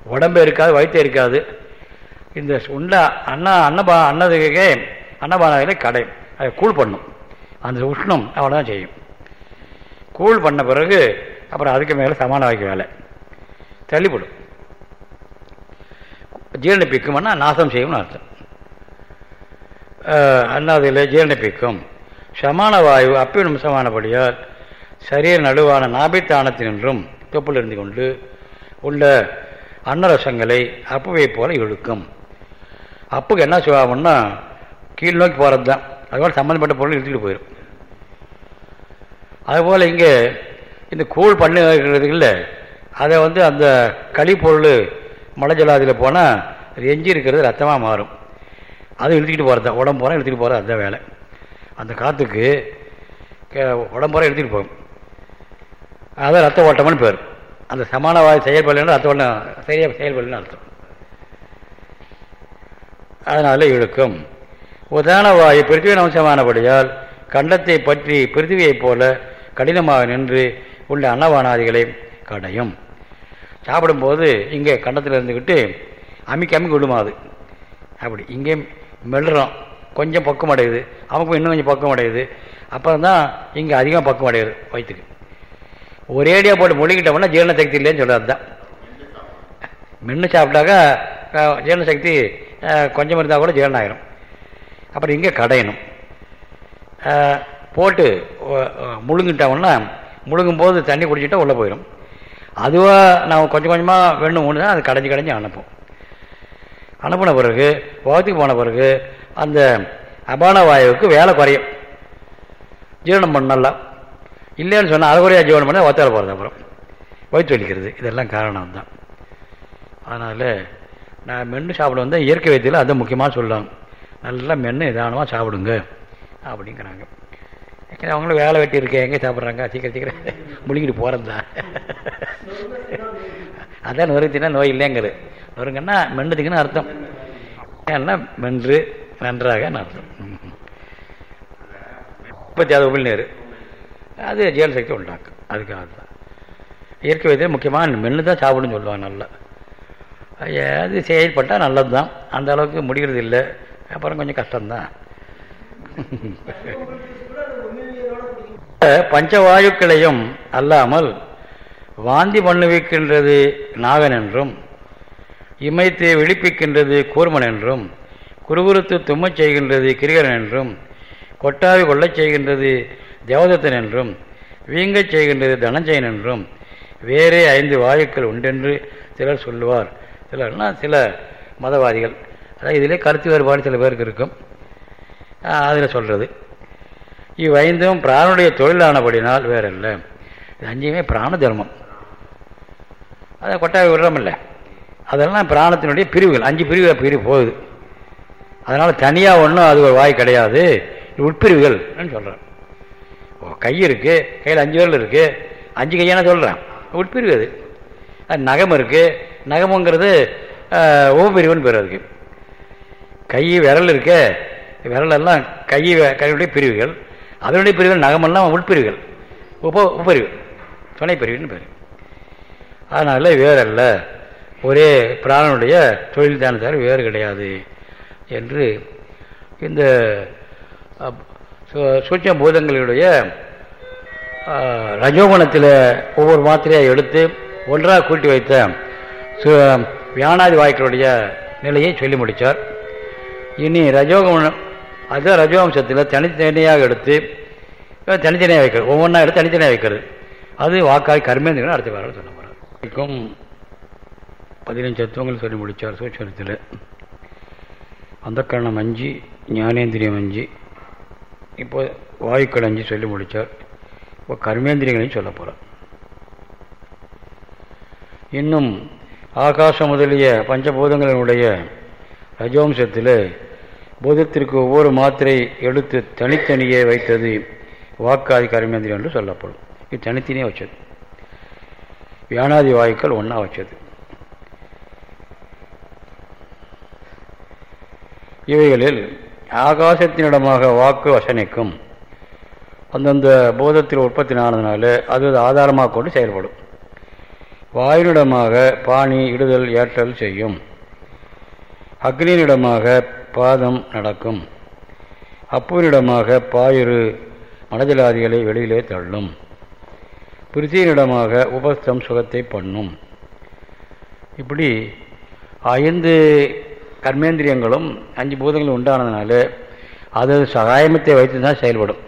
உடம்பு இருக்காது வயிற்று இருக்காது. இந்த உண்ட அண்ணா அன்னபா அன்னதுக்கே அன்னபானாதிகளை கடை. அதை கூழ் பண்ணும். அந்த உஷ்ணம் அவ்வளோதான் செய்யும். கூழ் பண்ண பிறகு அப்புறம் அதுக்கு மேலே சமான வாய்க்கு வேலை தள்ளிப்படும் ஜீரணிப்பிக்கும்னா நாசம் செய்யும்னு அர்த்தம். அண்ணாதில் ஜீரணிப்பிக்கும் சமான வாயு அப்பின் சமானபடியால் சரிய நடுவான நாபித்தானத்தினின்றும் தொப்பில் இருந்து கொண்டு உள்ள அன்னரசங்களை அப்பவை போல இழுக்கும். அப்போ என்ன சுபாவம்னா கீழ் நோக்கி போகிறது தான் அதுபோல் சம்மந்தப்பட்ட பொருள் எடுத்துக்கிட்டு போயிடும் அதுபோல் இங்கே இந்த கூழ் பண்ணி வைக்கிறது இல்லை அதை வந்து அந்த களிப்பொருள் மலை ஜலாதியில் போனால் எஞ்சி இருக்கிறது ரத்தமாக மாறும். அது இழுத்துக்கிட்டு போகிறது தான் உடம்பு போகிறோம் இழுத்துட்டு போகிறது அதுதான் வேலை. அந்த காற்றுக்கு உடம்பு எடுத்துகிட்டு போகும். அதான் ரத்த ஓட்டம்னு பேர். அந்த சமான வாய் செயல்படலைன்னா ரத்த ஓட்டம் சரியாக செயல்படலன்னு அர்த்தம். அதனால இழுக்கும். உதான வாயு பிருத்திவின் அம்சமானபடியால் கண்டத்தை பற்றி பிருத்திவியைப் போல கடினமாக நின்று உள்ள அன்னவானாதிகளை கடையும். சாப்பிடும்போது இங்கே கண்டத்தில் இருந்துக்கிட்டு அமைக்க அமிக்கி விடுமாது அப்படி இங்கே மெல்லுறோம் கொஞ்சம் பக்கம் அடையுது அவனுக்கும் இன்னும் கொஞ்சம் பக்கம் அடையுது அப்புறம் தான் இங்கே அதிகமாக பக்கம் அடையுது வயிற்றுக்கு ஒரேடியாக போட்டு மொழிக்கிட்டோம்னா ஜீரண சக்தி இல்லைன்னு சொல்கிறது தான் மென்று சாப்பிட்டாக்கா ஜீரண சக்தி கொஞ்சம் இருந்தால் கூட ஜீரணம் ஆகிரும் அப்புறம் இங்கே கடையணும். போட்டு முழுங்கிட்டோம்னா முழுங்கும் போது தண்ணி குடிச்சிட்டா உள்ளே போயிடும் அதுவாக நாம் கொஞ்சம் கொஞ்சமாக வேணும் ஒன்று தான் அது கடைஞ்சி கடைஞ்சி அனுப்பும். அனுப்பின பிறகு வகுத்துக்கு போன பிறகு அந்த அபான வாயுவுக்கு வேலை குறையும். ஜீரணம் பண்ணலாம் இல்லைன்னு சொன்னால் அது குறையாக ஜீவனம் பண்ணால் ஒத்தால் போகிறது அப்புறம். வயிற்று வலிக்கிறது. இதெல்லாம் காரணம் தான் அதனால் மென்று சாப்பிட வந்தால் இயற்கை வைத்தியில் அதை முக்கியமாக சொல்லலாம். நல்லா மென்று நிதானமாக சாப்பிடுங்க. அப்படிங்கிறாங்க. ஏன்னா அவங்களும் வேலை வெட்டி இருக்கேன் எங்கே சாப்பிட்றாங்க? சீக்கிரம் சீக்கிரம். முழுங்கிட்டு போகிறது தான் அதான் நொறுத்தினா நோய் இல்லைங்கிறது. நொறுங்கன்னா மென்னுதுக்குன்னு அர்த்தம். ஏன்னா மென்று நன்றாக அர்த்தம்? முப்பத்தி ஆறு உமிழ்நீர் அது ஜீரண சக்தி உண்டாக்கும். அதுக்காக தான் இயற்கை வைத்தியம் முக்கியமாக மென்று தான் சாப்பிடுன்னு சொல்லுவாங்க நல்லா. அது செயல்பட்டால் நல்லது தான் அந்த அளவுக்கு முடிகிறது இல்லை. அப்புறம் கொஞ்சம் கஷ்டம்தான். பஞ்சவாயுக்களையும் அல்லாமல் வாந்தி பண்ணுவிக்கின்றது நாகன் என்றும் இமைத்து விழிப்பிக்கின்றது கூர்மன் என்றும் குறுகுறுத்து தும்மச் செய்கின்றது கிரிகரன் என்றும் கொட்டாவி கொள்ளச் செய்கின்றது தேவதத்தன் என்றும் வீங்கச் செய்கின்றது தனஞ்சயன் என்றும் வேறே ஐந்து வாயுக்கள் உண்டென்று சிலர் சொல்லுவார். சிலர்னா சில மதவாதிகள் அதாவது இதிலே கருத்து வேறுபாடு சில பேருக்கு இருக்கும். அதில் சொல்கிறது இவ்வைந்தும் பிராணுடைய தொழிலானபடினால் வேறல்ல. இது அஞ்சுமே பிராண தர்மம். அதை கொட்டாய் விடுறமில்ல. அதெல்லாம் பிராணத்தினுடைய பிரிவுகள். அஞ்சு பிரிவு பிரிவு போகுது. அதனால் தனியாக ஒன்றும் அது ஒரு வாய் கிடையாது. உட்பிரிவுகள்னு சொல்கிறேன் கை இருக்குது கையில் அஞ்சு விரல் இருக்குது அஞ்சு கையான சொல்கிறேன் உட்பிரிவு அது. அது நகம் இருக்குது நகமுங்கிறது உபப்பிரிவுன்னு பேர் அதுக்கு. கை விரல் இருக்க விரலெல்லாம் கை கையுடைய பிரிவுகள். அதனுடைய பிரிவுகள் நகமெல்லாம் உட்பிரிவுகள். உப உபரிவு. துணைப்பிரிவுன்னு பேர். அதனால் வேறல்ல. ஒரே பிராணனுடைய தொழில் தானத்தார் தவிர வேறு கிடையாது என்று இந்த சூட்ச பூதங்களுடைய ரஜோகுணத்தில் ஒவ்வொரு மாத்திரையாக எடுத்து ஒன்றாக கூட்டி வைத்த வியானாதி வாய்க்களுடைய நிலையை சொல்லி முடித்தார் இனி ரஜோகம் அதுதான் ரஜோவம்சத்தில் தனித்தனியாக எடுத்து தனித்தனியாக வைக்கிறது. ஒவ்வொன்றா எடுத்து தனித்தனியாக வைக்கிறது. அது வாக்காய் கர்மேந்திரன் அடுத்த வாரம் சொல்ல போகிறார் பதினஞ்சு தத்துவங்கள் சொல்லி முடித்தார் சூட்சத்தில் அந்த கரணம் அஞ்சு ஞானேந்திரியம் அஞ்சு இப்போ வாயுக்கள் அஞ்சு சொல்லி முடித்தார் இப்போ கர்மேந்திரியங்களையும் சொல்ல போகிறார் இன்னும் ஆகாசம் முதலிய பஞ்சபூதங்களினுடைய ரஜோம்சத்தில் பூதத்திற்கு ஒவ்வொரு மாத்திரை எடுத்து தனித்தனியே வைத்தது வாக்காதி கர்மேந்திரம் என்று சொல்லப்படும். இது தனித்தனியே வச்சது. வியானாதி வாயுக்கள் ஒன்றா வச்சது. இவைகளில் ஆகாசத்தினிடமாக வாக்கு வசனிக்கும் அந்தந்த போதத்தில் உற்பத்தி ஆனதுனால அது ஆதாரமாக கொண்டு செயல்படும். வாயுனிடமாக பாணி இடுதல் ஏற்றல் செய்யும். அக்னியினிடமாக பாதம் நடக்கும். அப்புவினிடமாக பாயிறு மனஜலாதிகளை வெளியிலே தள்ளும். பிரித்தியினிடமாக உபஸ்தம் சுகத்தை பண்ணும். இப்படி ஐந்து கர்மேந்திரியங்களும் அஞ்சு பூதங்களும் உண்டானதுனால அது சகாயமத்தை வைத்து தான் செயல்படும்.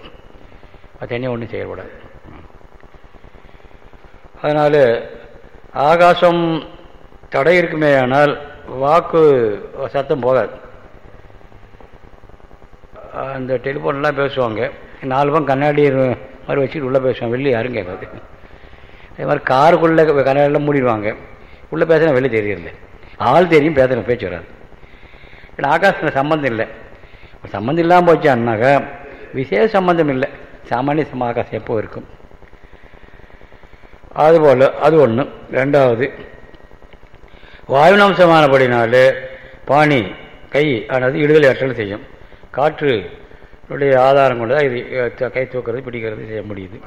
அது தனியாக ஒன்றும் செயல்படாது அதனால் ஆகாசம் தடை இருக்குமே ஆனால் வாக்கு சத்தம் போகாது. அந்த டெலிஃபோன்லாம் பேசுவாங்க. நாலு பேரும் கண்ணாடி மாதிரி வச்சுட்டு உள்ளே பேசுவாங்க. வெளியே யாரும் கேட்காது. அதே மாதிரி காருக்குள்ளே கண்ணாடியெல்லாம் மூடிடுவாங்க. உள்ளே பேசினா வெளியே தெரியல ஆள் தெரியும் பேசுகிற பேச்சு வராது. ஏன்னா ஆகாசத்தில் சம்மந்தம் இல்லை. சம்மந்தம் இல்லாமல் போச்சான்னாக்கா விசேஷ சம்மந்தம் இல்லை. சாமானிய சம ஆகாசம் எப்போ இருக்கும்? அதுபோல் அது ஒன்று ரெண்டாவது வாயுநாம்சமானபடினாலே பாணி கை ஆனது இடுதலை அற்றல் செய்யும். காற்று உடைய ஆதாரம் கொண்டு இது கை தூக்கிறது பிடிக்கிறது செய்ய முடியுது.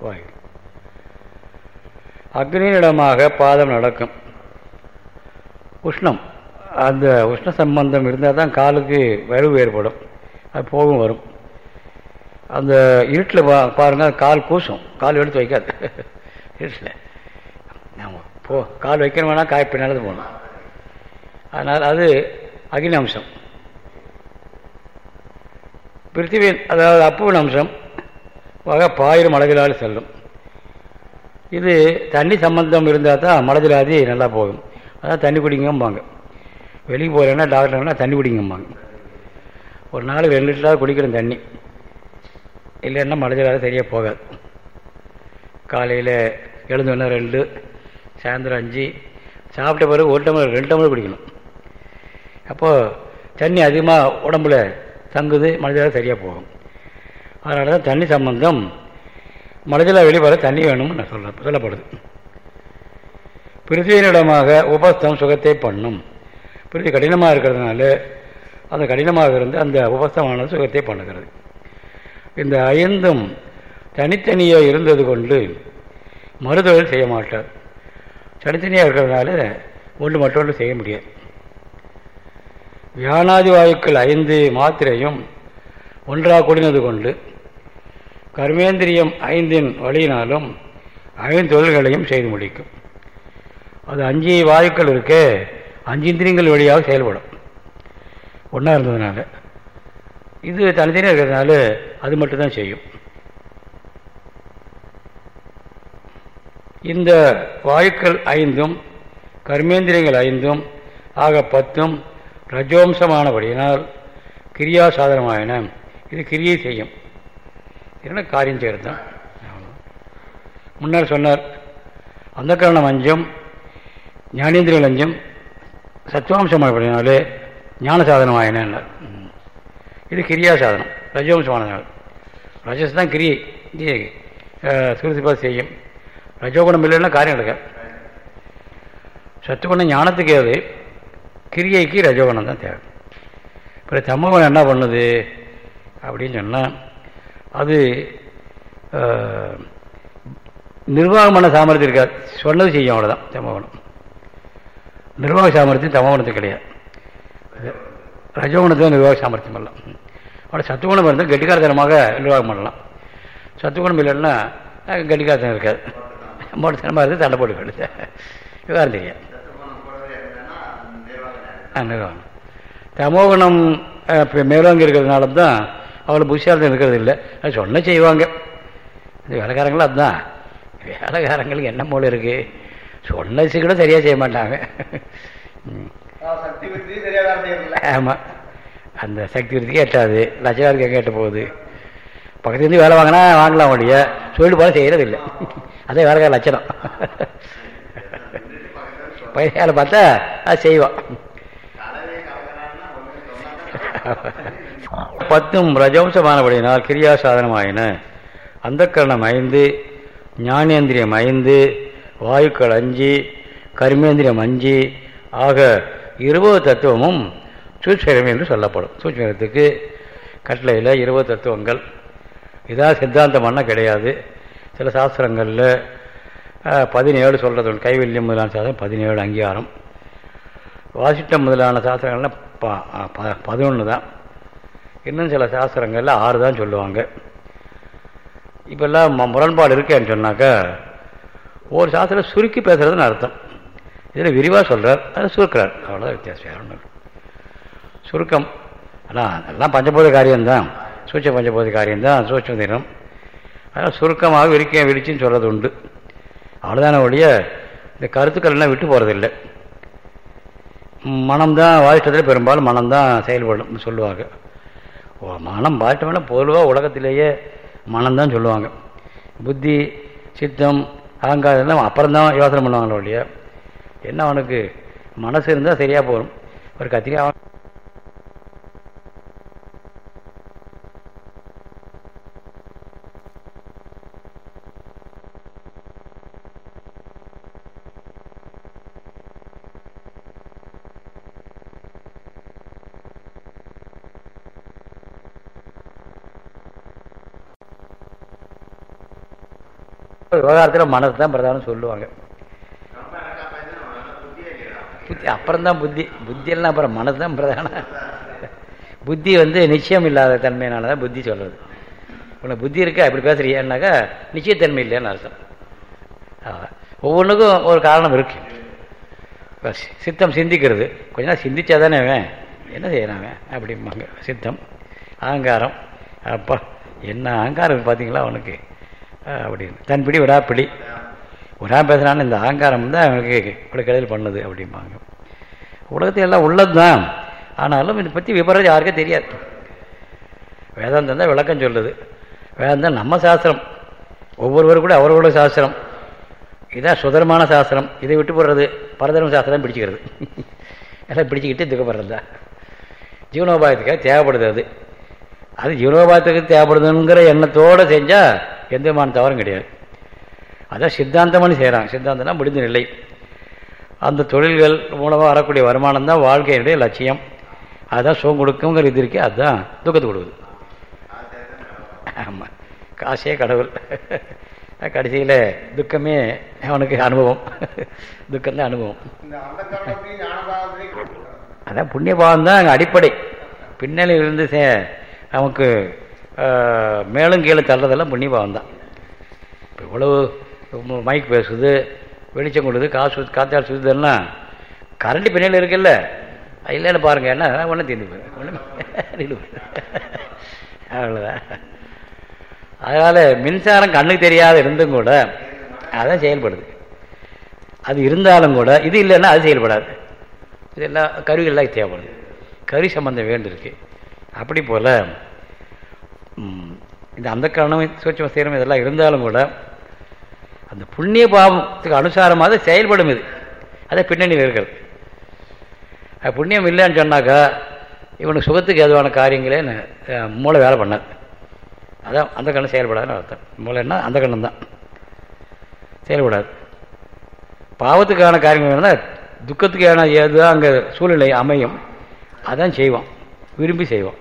வாயு. அக்னியினிடமாக பாதம் நடக்கும். உஷ்ணம். அந்த உஷ்ண சம்பந்தம் இருந்தால் தான் காலுக்கு வலுவு ஏற்படும். அது போகும் வரும். அந்த இருட்டில் பா பாருங்கள் கால் கூசும். கால் எடுத்து வைக்காது. இருட்டில் ஆமாம் போ கால் வைக்கணும்னா காய் பின்னாலது போகணும் அதனால் அது அக்னி அம்சம் பிருத்திவின் அதாவது அப்புவின் அம்சம் வகை பாயிரம் மலதிலால் செல்லும். இது தண்ணி சம்பந்தம் இருந்தால் தான் மலதிலாதி நல்லா போகும். அதான் தண்ணி குடிங்கம்பாங்க. வெளியே போகிறேன்னா டாக்டர்னா தண்ணி குடிங்கம்பாங்க. ஒரு நாள் ரெண்டு லிட்டராக குடிக்கணும் தண்ணி. இல்லைன்னா மலஜலாத சரியாக போகாது. காலையில் எழுந்தோடனே ரெண்டு சாயந்தரம் அஞ்சு. சாப்பிட்ட பிறகு ஒரு டம்ளர் ரெண்டு டம்ளர் குடிக்கணும். அப்போது தண்ணி அதிகமாக உடம்புல தங்குது மனிதராக சரியாக போகும். அதனால தான் தண்ணி சம்பந்தம் மனிதலாக வெளிப்பட தண்ணி வேணும்னு நான் சொல்ல சொல்லப்படுது. பிரித்தியினிடமாக உபஸ்தம் சுகத்தை பண்ணும். பிரித்தி கடினமாக இருக்கிறதுனால அந்த கடினமாக இருந்து அந்த உபஸ்தமானது சுகத்தை பண்ணுகிறது. இந்த ஐந்தும் தனித்தனியாக இருந்தது கொண்டு மறுதொழில் செய்ய மாட்டார் தனித்தனியாக இருக்கிறதுனால ஒன்று மற்றொன்று செய்ய முடியாது. வியானாதி வாயுக்கள் ஐந்து மாத்திரையும் ஒன்றாக குடிந்தது கொண்டு கர்மேந்திரியம் ஐந்தின் வழியினாலும் ஐந்து தொழில்களையும் செய்து முடிக்கும். அது அஞ்சு வாயுக்கள் இருக்க அஞ்சு இந்திரியங்கள் வழியாக செயல்படும். ஒன்றா இருந்ததுனால. இது தனித்தனியாக இருக்கிறதுனால அது மட்டும்தான் செய்யும். இந்த வாயுக்கள் ஐந்தும் கர்மேந்திரியங்கள் ஐந்தும் ஆக பத்தும் ரஜோம்சமானபடியினால் கிரியா சாதனமாயின இது கிரியை செய்யும். என்ன காரியம் செய்கிறது தான் முன்னர் சொன்னார் அந்த காரணம் அஞ்சும் ஞானேந்திரியங்கள் அஞ்சும் சத்துவாம்சமானபடினாலே ஞான சாதனமாயினார் இது கிரியா சாதனம் ரஜோம்சமானதுனால் ரஜஸ் தான் கிரியை சுறுசுறுப்பாக செய்யும். ரஜோகுணம் இல்லைன்னா காரியம் நடக்க சத்துக்குணம் ஞானத்துக்கு ஏது? கிரியைக்கு ரஜோகுணம் தான் தேவை. இப்போ தமகுணம் என்ன பண்ணுது? அப்படின்னு சொன்னால் அது நிர்வாகம் பண்ண சாமர்த்தியம் இருக்காது. சொன்னது செய்யும் அவ்வளோதான் தமகுணம் நிர்வாக சாமர்த்தியம் தமகுணத்துக்கு கிடையாது. ரஜோகுணத்துக்கு நிர்வாக சாமர்த்தியம் பண்ணலாம். அவ்வளோ சத்துகுணம் இருந்தால் கெட்டிக்காரத்தனமாக நிர்வாகம் பண்ணலாம். சத்துகுணம் இல்லைன்னா கெட்டிக்காரத்தனம் இருக்காது. மோட்டத்தனமாக இருந்து தண்டை போட்டு கெடுத்து விவகாரம் தெரியாது நிர்வாகம். தமோகுணம் மேலோங்கி இருக்கிறதுனால தான் அவ்வளோ புஷியாரத்தம் இருக்கிறது இல்லை. அது சொன்ன செய்வாங்க. இந்த வேலைக்காரங்களும் அதுதான் வேலைக்காரங்களுக்கு என்ன மூலம் இருக்குது சொன்ன கூட சரியாக செய்ய மாட்டாங்க. ஆமாம் அந்த சக்தி விருத்திக்கு எட்டாது லட்சக்காருக்கு எங்கே எட்ட போகுது. பக்கத்துலேருந்து வேலை வாங்கினா வாங்கலாம் ஒழிய. சொல்லிட்டு போல செய்கிறது இல்லை அதே வேலைக்கார லட்சணம். வேலை பார்த்தா அது செய்வோம் பத்தும் ரஜவம்சமானபடியினால் கிரியா சாதனமாயின அந்த கரணம் ஐந்து ஞானேந்திரியம் ஐந்து வாயுக்கள் அஞ்சு கர்மேந்திரியம் அஞ்சு ஆக இருபது தத்துவமும் சூட்சரம் என்று சொல்லப்படும். சூட்சரத்துக்கு கட்டளையில் இருபது தத்துவங்கள். இதான் சித்தாந்தம்னா கிடையாது. சில சாஸ்திரங்களில் பதினேழு சொல்கிறது ஒன்று கைவல்யம் முதலான சாஸ்திரம் பதினேழு அங்கீகாரம். வாசிட்டம் முதலான சாஸ்திரங்கள்லாம் ப பதினொன்று தான். இன்னும் சில சாஸ்திரங்களில் ஆறு தான் சொல்லுவாங்க. இப்போல்லாம் ம முரண்பாடு இருக்கேன்னு சொன்னாக்கா ஒரு சாஸ்திரம் சுருக்கி பேசுகிறதுன்னு அர்த்தம். இதில் விரிவாக சொல்கிறார் அதை சுருக்கிறார். அவ்வளோதான் வித்தியாசம் வேறு ஒன்று சுருக்கம். ஆனால் எல்லாம் பஞ்சபோத காரியம்தான். சூட்ச பஞ்சபோத காரியம்தான். சூட்ச தினம். அதனால் சுருக்கமாக விரிக்க விரிச்சின்னு சொல்கிறது உண்டு. அவ்வளோதான ஒழிய இந்த கருத்துக்கள் எல்லாம் விட்டு போகிறதில்லை மனம்தான் வாதிட்டத்தில் பெரும்பாலும் மனம்தான் செயல்படும் சொல்லுவாங்க. மனம் பாதிட்டம்னா பொதுவாக உலகத்திலேயே மனம்தான் சொல்லுவாங்க. புத்தி சித்தம் அகங்காரம் எல்லாம் அப்புறம்தான் யோசனை பண்ணுவாங்களோ இல்லையா என்ன அவனுக்கு மனசு இருந்தால் சரியாக போகும். ஒரு கத்திரிக்காய் விவகாரத்தில் மனசு தான் பிரதானம் சொல்லுவாங்க. புத்தி அப்புறம்தான் புத்தி. புத்தியெல்லாம் அப்புறம் மனசு தான் பிரதானம். புத்தி வந்து நிச்சயம் இல்லாத தன்மையினால தான் புத்தி சொல்கிறது உனக்கு புத்தி இருக்கா? இப்படி பேசுறியான்னாக்கா நிச்சயத்தன்மை இல்லைன்னு அர்த்தம். ஒவ்வொன்றுக்கும் ஒரு காரணம் இருக்கு. சித்தம் சிந்திக்கிறது. கொஞ்ச நாள் சிந்திச்சா தானே அவன் என்ன செய்யறாங்க அப்படிம்பாங்க. சித்தம் அகங்காரம். அப்பா என்ன அகங்காரம் பார்த்தீங்களா அவனுக்கு? அப்படின்னு. தன் பிடி விடாப்பிடி விடா பேசுகிறான்னு இந்த அகங்காரம் தான் அவனுக்கு இப்படி கடையில் பண்ணுது அப்படிம்பாங்க. உலகத்தில் எல்லாம் உள்ளது தான் ஆனாலும் இதை பற்றி விபரம் யாருக்கும் தெரியாது. வேதாந்தம் தான் விளக்கம் சொல்லுது. வேதாந்தம் நம்ம சாஸ்திரம். ஒவ்வொருவரும் கூட அவரோட சாஸ்திரம். இதான் சுதரமான சாஸ்திரம். இதை விட்டு போடுறது பரதர்ம சாஸ்திரம் பிடிச்சிக்கிறது. எல்லாம் பிடிச்சிக்கிட்டு துக்கப்படுறது? தான் ஜீவனோபாயத்துக்காக தேவைப்படுது அது. அது ஜீவனோபாயத்துக்கு தேவைப்படுதுங்கிற எண்ணத்தோடு செஞ்சால் எந்த விதமான தவறும் கிடையாது. அதான் சித்தாந்தம்னு செய்கிறாங்க சித்தாந்தம்னா முடிந்த நிலை. அந்த தொழில்கள் மூலமாக வரக்கூடிய வருமானம் தான் வாழ்க்கையினுடைய லட்சியம். அதுதான் சுகம் கொடுக்குங்கிற இது இருக்கே அதுதான் துக்கத்தை கொடுக்குது. ஆமாம் காசே கடவுள். கடைசியில் துக்கமே அவனுக்கு அனுபவம். துக்கம்தான் அனுபவம். அதான் புண்ணிய பாவம் தான் அங்கே அடிப்படை. பின்னணியிலிருந்து நமக்கு மேலும் கீழே தள்ளுறதெல்லாம் புண்ணிய பாவம் தான். இப்போ இவ்வளவு மைக் பேசுது வெளிச்சம் கொடுது காசு காத்தால் சுற்றுதெல்லாம் கரண்டி பின்னாடி இருக்குல்ல இல்லைன்னு பாருங்கள் என்ன ஒன்றும் தீர்ந்து போயிடும். ஒன்றும் அவ்வளோதான் அதனால் மின்சாரம் கண்ணுக்கு தெரியாத இருந்தும் கூட அதான் செயல்படுது. அது இருந்தாலும் கூட இது இல்லைன்னா அது செயல்படாது. இதெல்லாம் கருவிகள்லாம் தேவைப்படுது. கரு சம்பந்தம் வேண்டியிருக்கு. அப்படி போல் இந்த அந்த கரணம் சூட்சம சீரம் இதெல்லாம் இருந்தாலும் கூட அந்த புண்ணிய பாவத்துக்கு அனுசாரமாக செயல்படும் இது. அதை பின்னணியில் இருக்கிறது புண்ணியம் இல்லைன்னு சொன்னாக்கா இவனுக்கு சுகத்துக்கு எதுவான காரியங்களே மூளை வேலை பண்ணாது. அதான் அந்த கண்ணம் செயல்படாதுன்னு அர்த்தம். மூளைன்னா அந்த கண்ணம் தான். செயல்படாது. பாவத்துக்கான காரியங்கள் வேணும்னா துக்கத்துக்கான எதுதான் அங்கே சூழ்நிலை அமையும். அதான் செய்வோம் விரும்பி செய்வோம்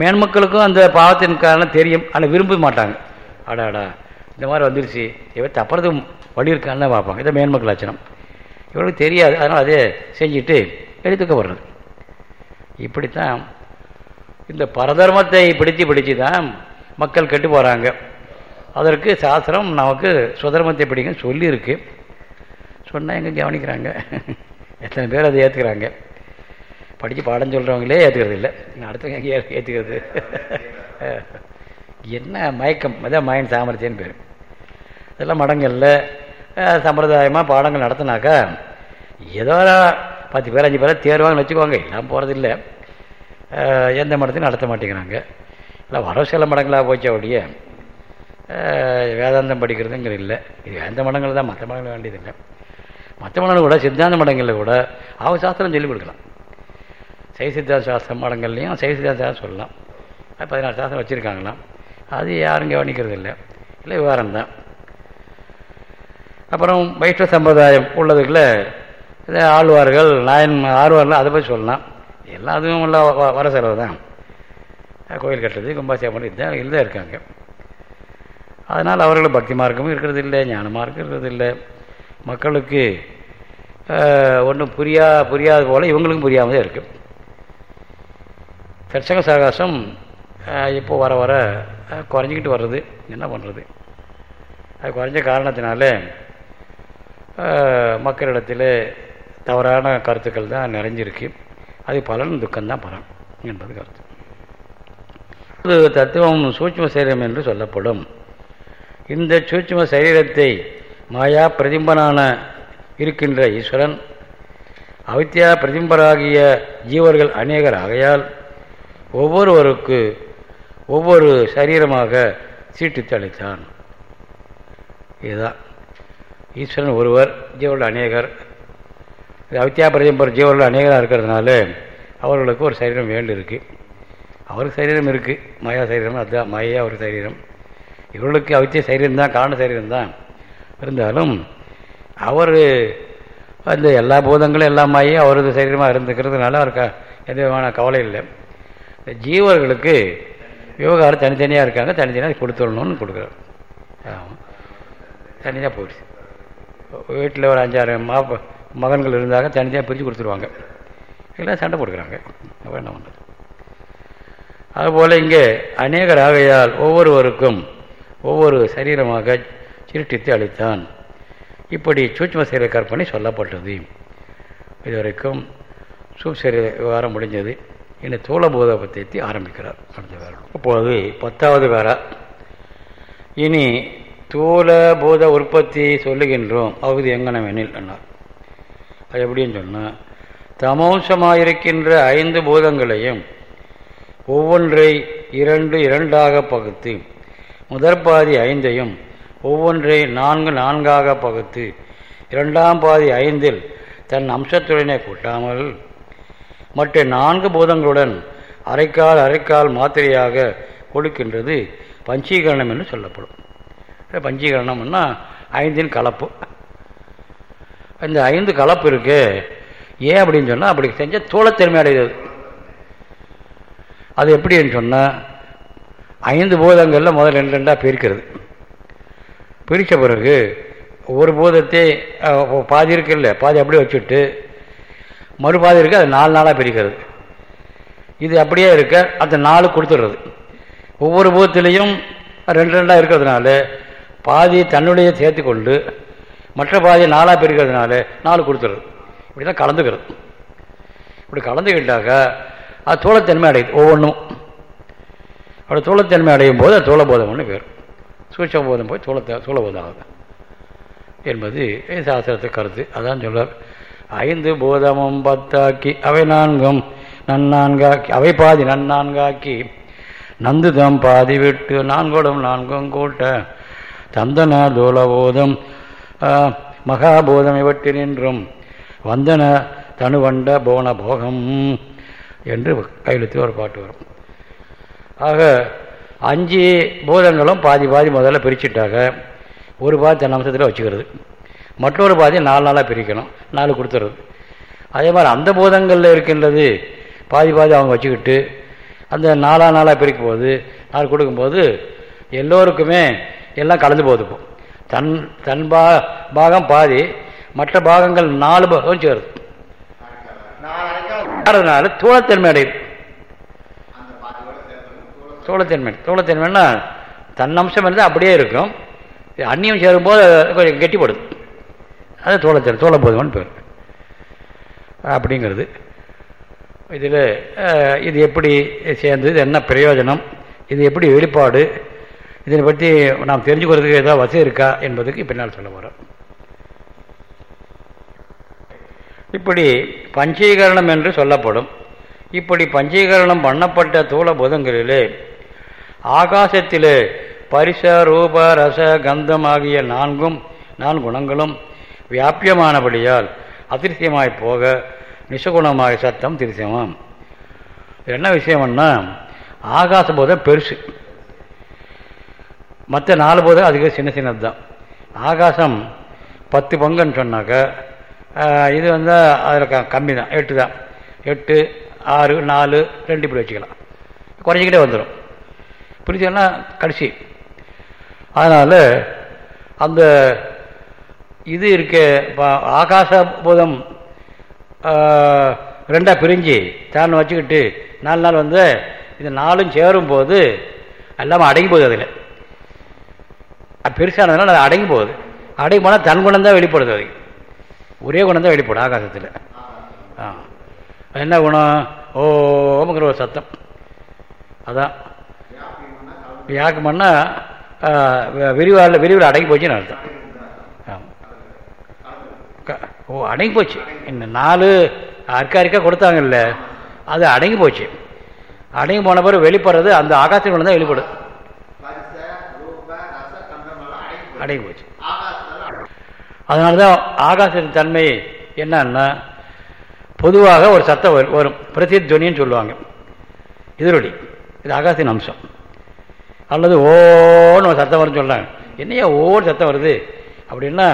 மேன்மக்களுக்கும் அந்த பாவத்தின் காரணம் தெரியும். ஆனால் விரும்ப மாட்டாங்க. அடாடா இந்த மாதிரி வந்துருச்சு. இவன் தப்புறது வழி இருக்கான்னு பார்ப்பாங்க. இதை மேன்மக்கள் லட்சணம். இவங்களுக்கு தெரியாது. அதனால் அதே செஞ்சுட்டு எடுத்துக்கப்படுறது. இப்படித்தான் இந்த பரதர்மத்தை பிடித்து பிடிச்சு தான் மக்கள் கெட்டு போகிறாங்க அதற்கு சாஸ்திரம் நமக்கு சுதர்மத்தை பிடிக்கும் சொல்லியிருக்கு. சொன்னால் எங்கே கவனிக்கிறாங்க? எத்தனை பேர் அதை ஏற்றுக்கிறாங்க படித்து பாடம் சொல்கிறவங்களே ஏற்றுக்கிறது இல்லை. அடுத்தவங்க எங்கே ஏற்றுக்கிறது என்ன மயக்கம்? அதான் மயன் சாமர்த்தியம் பேர். இதெல்லாம் மடங்களில் சம்பிரதாயமாக பாடங்கள் நடத்தினாக்கா ஏதோ பத்து பேர் அஞ்சு பேராக தேர்வாங்கன்னு வச்சுக்கோங்க. எல்லாம் போகிறதில்ல எந்த மடத்தையும் நடத்த மாட்டேங்கிறாங்க. இல்லை வர சில மடங்களாக போச்சு அப்படியே வேதாந்தம் படிக்கிறதுங்கிற இல்லை. இது வேந்த மடங்கள் தான். மற்ற மடங்கள் வேண்டியதில்லை. மற்ற மடங்கள் கூட சித்தாந்த மடங்களில் கூட அவங்க சாஸ்திரம் சொல்லிக் கொடுக்கலாம். சைசித்தா சாஸ்திரம் மடங்கள்லையும் சை சாஸ்திரம் சொல்லலாம் பதினாறு சாஸ்திரம் வச்சுருக்காங்களாம். அது யாரும் கவனிக்கிறது இல்லை. இல்லை விவகாரம் தான் அப்புறம் வைஷ்ணவ சம்பிரதாயம் உள்ளதுக்குள்ள இந்த ஆழ்வார்கள் நாயன் ஆழ்வார்கள் அதை பற்றி சொல்லலாம். எல்லாம் அதுவும் உள்ள வ- வர செலவு தான். கோயில் கட்டுறது கும்பாசியம் பண்ணி இதுதான் இதில் இருக்காங்க. அதனால் அவர்கள் பக்தி மார்க்கமும் இருக்கிறது இல்லை ஞான மார்க்கம் இருக்கிறது இல்லை. மக்களுக்கு ஒன்றும் புரியா புரியாத போல் இவங்களுக்கும் புரியாமல் தான் இருக்குது தற்சங்க சகாசம் இப்போ வர வர குறைஞ்சிக்கிட்டு வர்றது. என்ன பண்ணுறது அது குறைஞ்ச காரணத்தினால மக்களிடத்தில் தவறான கருத்துக்கள் தான் நிறைஞ்சிருக்கு. அது பலன் துக்கம்தான் பலன் என்பது கருத்து. இது தத்துவம் சூட்சம சரீரம் என்று சொல்லப்படும். இந்த சூட்சம சரீரத்தை மாயா பிரதிம்பனான இருக்கின்ற ஈஸ்வரன் அவித்யா பிரதிம்பராகிய ஜீவர்கள் அநேகர் ஆகையால் ஒவ்வொருவருக்கு ஒவ்வொரு சரீரமாக சீட்டித்தளித்தான் இதுதான். ஈஸ்வரன் ஒருவர் ஜீவர்கள் அநேகர். இது அவித்யா ஜீவர்கள் அநேகராக இருக்கிறதுனால அவர்களுக்கு ஒரு சரீரம் வேண்டு இருக்குது அவருக்கு சரீரம் இருக்குது மாயா சரீரம் அதுதான் மாயா ஒரு சரீரம். இவர்களுக்கு அவித்திய சரீரம் தான் காரண சரீரம் தான். இருந்தாலும் அவர் அந்த எல்லா பூதங்களும் எல்லாம் மாயி அவரது சரீரமாக இருந்துக்கிறதுனால அவருக்கு எந்த விதமான கவலை இல்லை. ஜீவர்களுக்கு விவகாரம் தனித்தனியாக இருக்காங்க தனித்தனியாக கொடுத்துடணும்னு கொடுக்குறாரு ஆமாம் தனியாக போயிடுச்சு. வீட்டில் ஒரு அஞ்சாறு மா மகன்கள் இருந்தாங்க தனித்தனியாக பிரித்து கொடுத்துருவாங்க. எல்லாம் சண்டை போட்டுக்கிறாங்க. அப்போ என்ன பண்ணுறது அதுபோல் இங்கே அநேக ராகையால் ஒவ்வொருவருக்கும் ஒவ்வொரு சரீரமாக சிருட்டித்து அளித்தான். இப்படி சூட்சும சரீர கற்பனை சொல்லப்பட்டது. இதுவரைக்கும் சூப் விவகாரம் முடிஞ்சது. என்னை தூளபூத பற்றி ஆரம்பிக்கிறார் அடுத்த வேரம் அப்போது பத்தாவது வேற இனி தூல பூத உற்பத்தி சொல்லுகின்றோம். அவது எங்கனவெனில் என்னார் அது எப்படின்னு சொன்னால் தமோசமாயிருக்கின்ற ஐந்து பூதங்களையும் ஒவ்வொன்றை இரண்டு இரண்டாக பகுத்து முதற் பாதி ஐந்தையும் ஒவ்வொன்றை நான்கு நான்காக பகுத்து இரண்டாம் பாதி ஐந்தில் தன் அம்சத்துடனே கூட்டாமல் மற்ற நான்கு பூதங்களுடன் அரைக்கால் அரைக்கால் மாத்திரையாக கொடுக்கின்றது பஞ்சீகரணம் என்று சொல்லப்படும். பஞ்சீகரணம்னா ஐந்தின் கலப்பு. இந்த ஐந்து கலப்பு இருக்கு. ஏன் அப்படின்னு சொன்னால் அப்படி செஞ்சால் தூளத்தன்மை அடைகிறது. அது எப்படின்னு சொன்னால் ஐந்து பூதங்களில் முதல் ரெண்டு ரெண்டாக பிரிக்கிறது. பிரித்த பிறகு ஒரு பூதத்தை பாதி இருக்குல்ல பாதி அப்படியே வச்சுட்டு மறுபாதி இருக்குது அது நாலு நாளாக பிரிக்கிறது. இது அப்படியே இருக்க அந்த நாலு கொடுத்துடுறது. ஒவ்வொரு பூதத்திலையும் ரெண்டு ரெண்டாக இருக்கிறதுனால பாதி தன்னுடைய சேர்த்து கொண்டு மற்ற பாதி நாலாக பிரிக்கிறதுனால நாலு கொடுத்துடுறது. இப்படி தான் கலந்துக்கிறது. இப்படி கலந்துக்கிட்டாக்க அது தோளத்தன்மை அடையுது ஒவ்வொன்றும். அப்படி தோளத்தன்மை அடையும் போது அது ஒன்று பேர் சூட்சபோதம் போய் தூளத்த சூழபோதம் ஆகுது. என்பது சாஸ்திரத்தை கருத்து. அதான் சொல்றார். ஐந்து பூதமும் பத்தாக்கி அவை நான்கும் நன்னான்காக்கி அவை பாதி நன்னான்காக்கி. நந்துதம் பாதி விட்டு நான்கோடும் நான்கும் கூட்ட தந்தன தூளபோதம் மகாபோதம் இவற்றினின்றும் வந்தன தனுவண்ட போன போகம் என்று கையெழுத்து ஒரு பாட்டு வரும். ஆக அஞ்சு பூதங்களும் பாதி பாதி முதல்ல பிரிச்சுட்டாங்க ஒரு பாதி தன் அம்சத்தில் வச்சுக்கிறது. மற்றொரு பாதியை நாலு நாளாக பிரிக்கணும். நாலு கொடுத்துறது. அதே மாதிரி அந்த பூதங்களில் இருக்கின்றது பாதி பாதி அவங்க வச்சுக்கிட்டு அந்த நாலாக நாளாக பிரிக்கும் போது நாலு கொடுக்கும்போது எல்லோருக்குமே எல்லாம் கலந்து போகுது தன் தன் பா பாகம் பாதி மற்ற பாகங்கள் நாலு பாகம் சேருது. நாலு அதனால தூளத்தன்மை அடையுது. அந்த பாதியோட தோளத்தன்மை தோளத்தன்மைன்னா தன் அம்சம் இருந்தால் அப்படியே இருக்கும். அந்நியம் சேரும்போது கொஞ்சம் கெட்டிப்படுது. அது தோளத்தன் தோளபோதம்னு பேர். அப்படிங்கிறது. இதில் இது எப்படி சேர்ந்தது என்ன பிரயோஜனம் இது எப்படி வெளிப்பாடு இதனை பற்றி நாம் தெரிஞ்சுக்கிறதுக்கு ஏதாவது வசதி இருக்கா என்பதுக்கு பின்னால் சொல்ல வரோம் இப்படி பஞ்சீகரணம் என்று சொல்லப்படும். இப்படி பஞ்சீகரணம் பண்ணப்பட்ட தூள பூதங்களிலே ஆகாசத்திலே பரிச ரூப ரச கந்தம் ஆகிய நான்கும் நான்கு குணங்களும் வியாபியமானபடியால் அதிருஷ்யமாய் போக நிசகுணமாய் சத்தம் திருசியமாம் என்ன விஷயம்னா ஆகாச போதம் பெருசு. மற்ற நாலு போதம் அதுக்கு சின்ன சின்னது தான் ஆகாசம் பத்து பங்குன்னு சொன்னாக்க இது வந்து அதில் க கம்மி தான் எட்டு தான் எட்டு ஆறு நாலு ரெண்டு இப்படி வச்சுக்கலாம். குறைஞ்சிக்கிட்டே வந்துடும் பிரிச்சோன்னா கடைசி. அதனால் அந்த இது இருக்க ஆகாச பூதம் ரெண்டாக பிரிஞ்சு தான் வச்சுக்கிட்டு நாலு நாள் வந்து இது நாலும் சேரும் போது எல்லாமே அடங்கி போகுது அதில். அது பெருசானதுனால அது அடங்கி போகுது. அடங்கி போனால் தன் குணம் தான் வெளிப்படுது அது. ஒரே குணம் தான் வெளிப்படும் ஆகாசத்தில். ஆ. என்ன குணம்? ஓமுங்கிற ஒரு சத்தம். அதான். வியாக்கம்னா விரிவால் விரிவில் அடங்கி போச்சுன்னு அர்த்தம். ஓ அடங்கி போச்சு. இன்னும் நாலு அறுக்க அறுக்க கொடுத்தாங்கல்ல அது அடங்கி போச்சு. அடங்கி போன பிறகு வெளிப்படுறது அந்த ஆகாசத்தில் தான் வெளிப்படும் அடங்கி போச்சு. அதனால தான் ஆகாசத்தின் தன்மை என்னன்னா பொதுவாக ஒரு சத்தம் வரும் பிரதித்வனின்னு சொல்லுவாங்க. எதிரொலி இது ஆகாசின் அம்சம். அல்லது ஓன்னு ஒரு சத்தம் வரும்னு சொல்கிறாங்க என்னையா ஓன்னு சத்தம் வருது? அப்படின்னா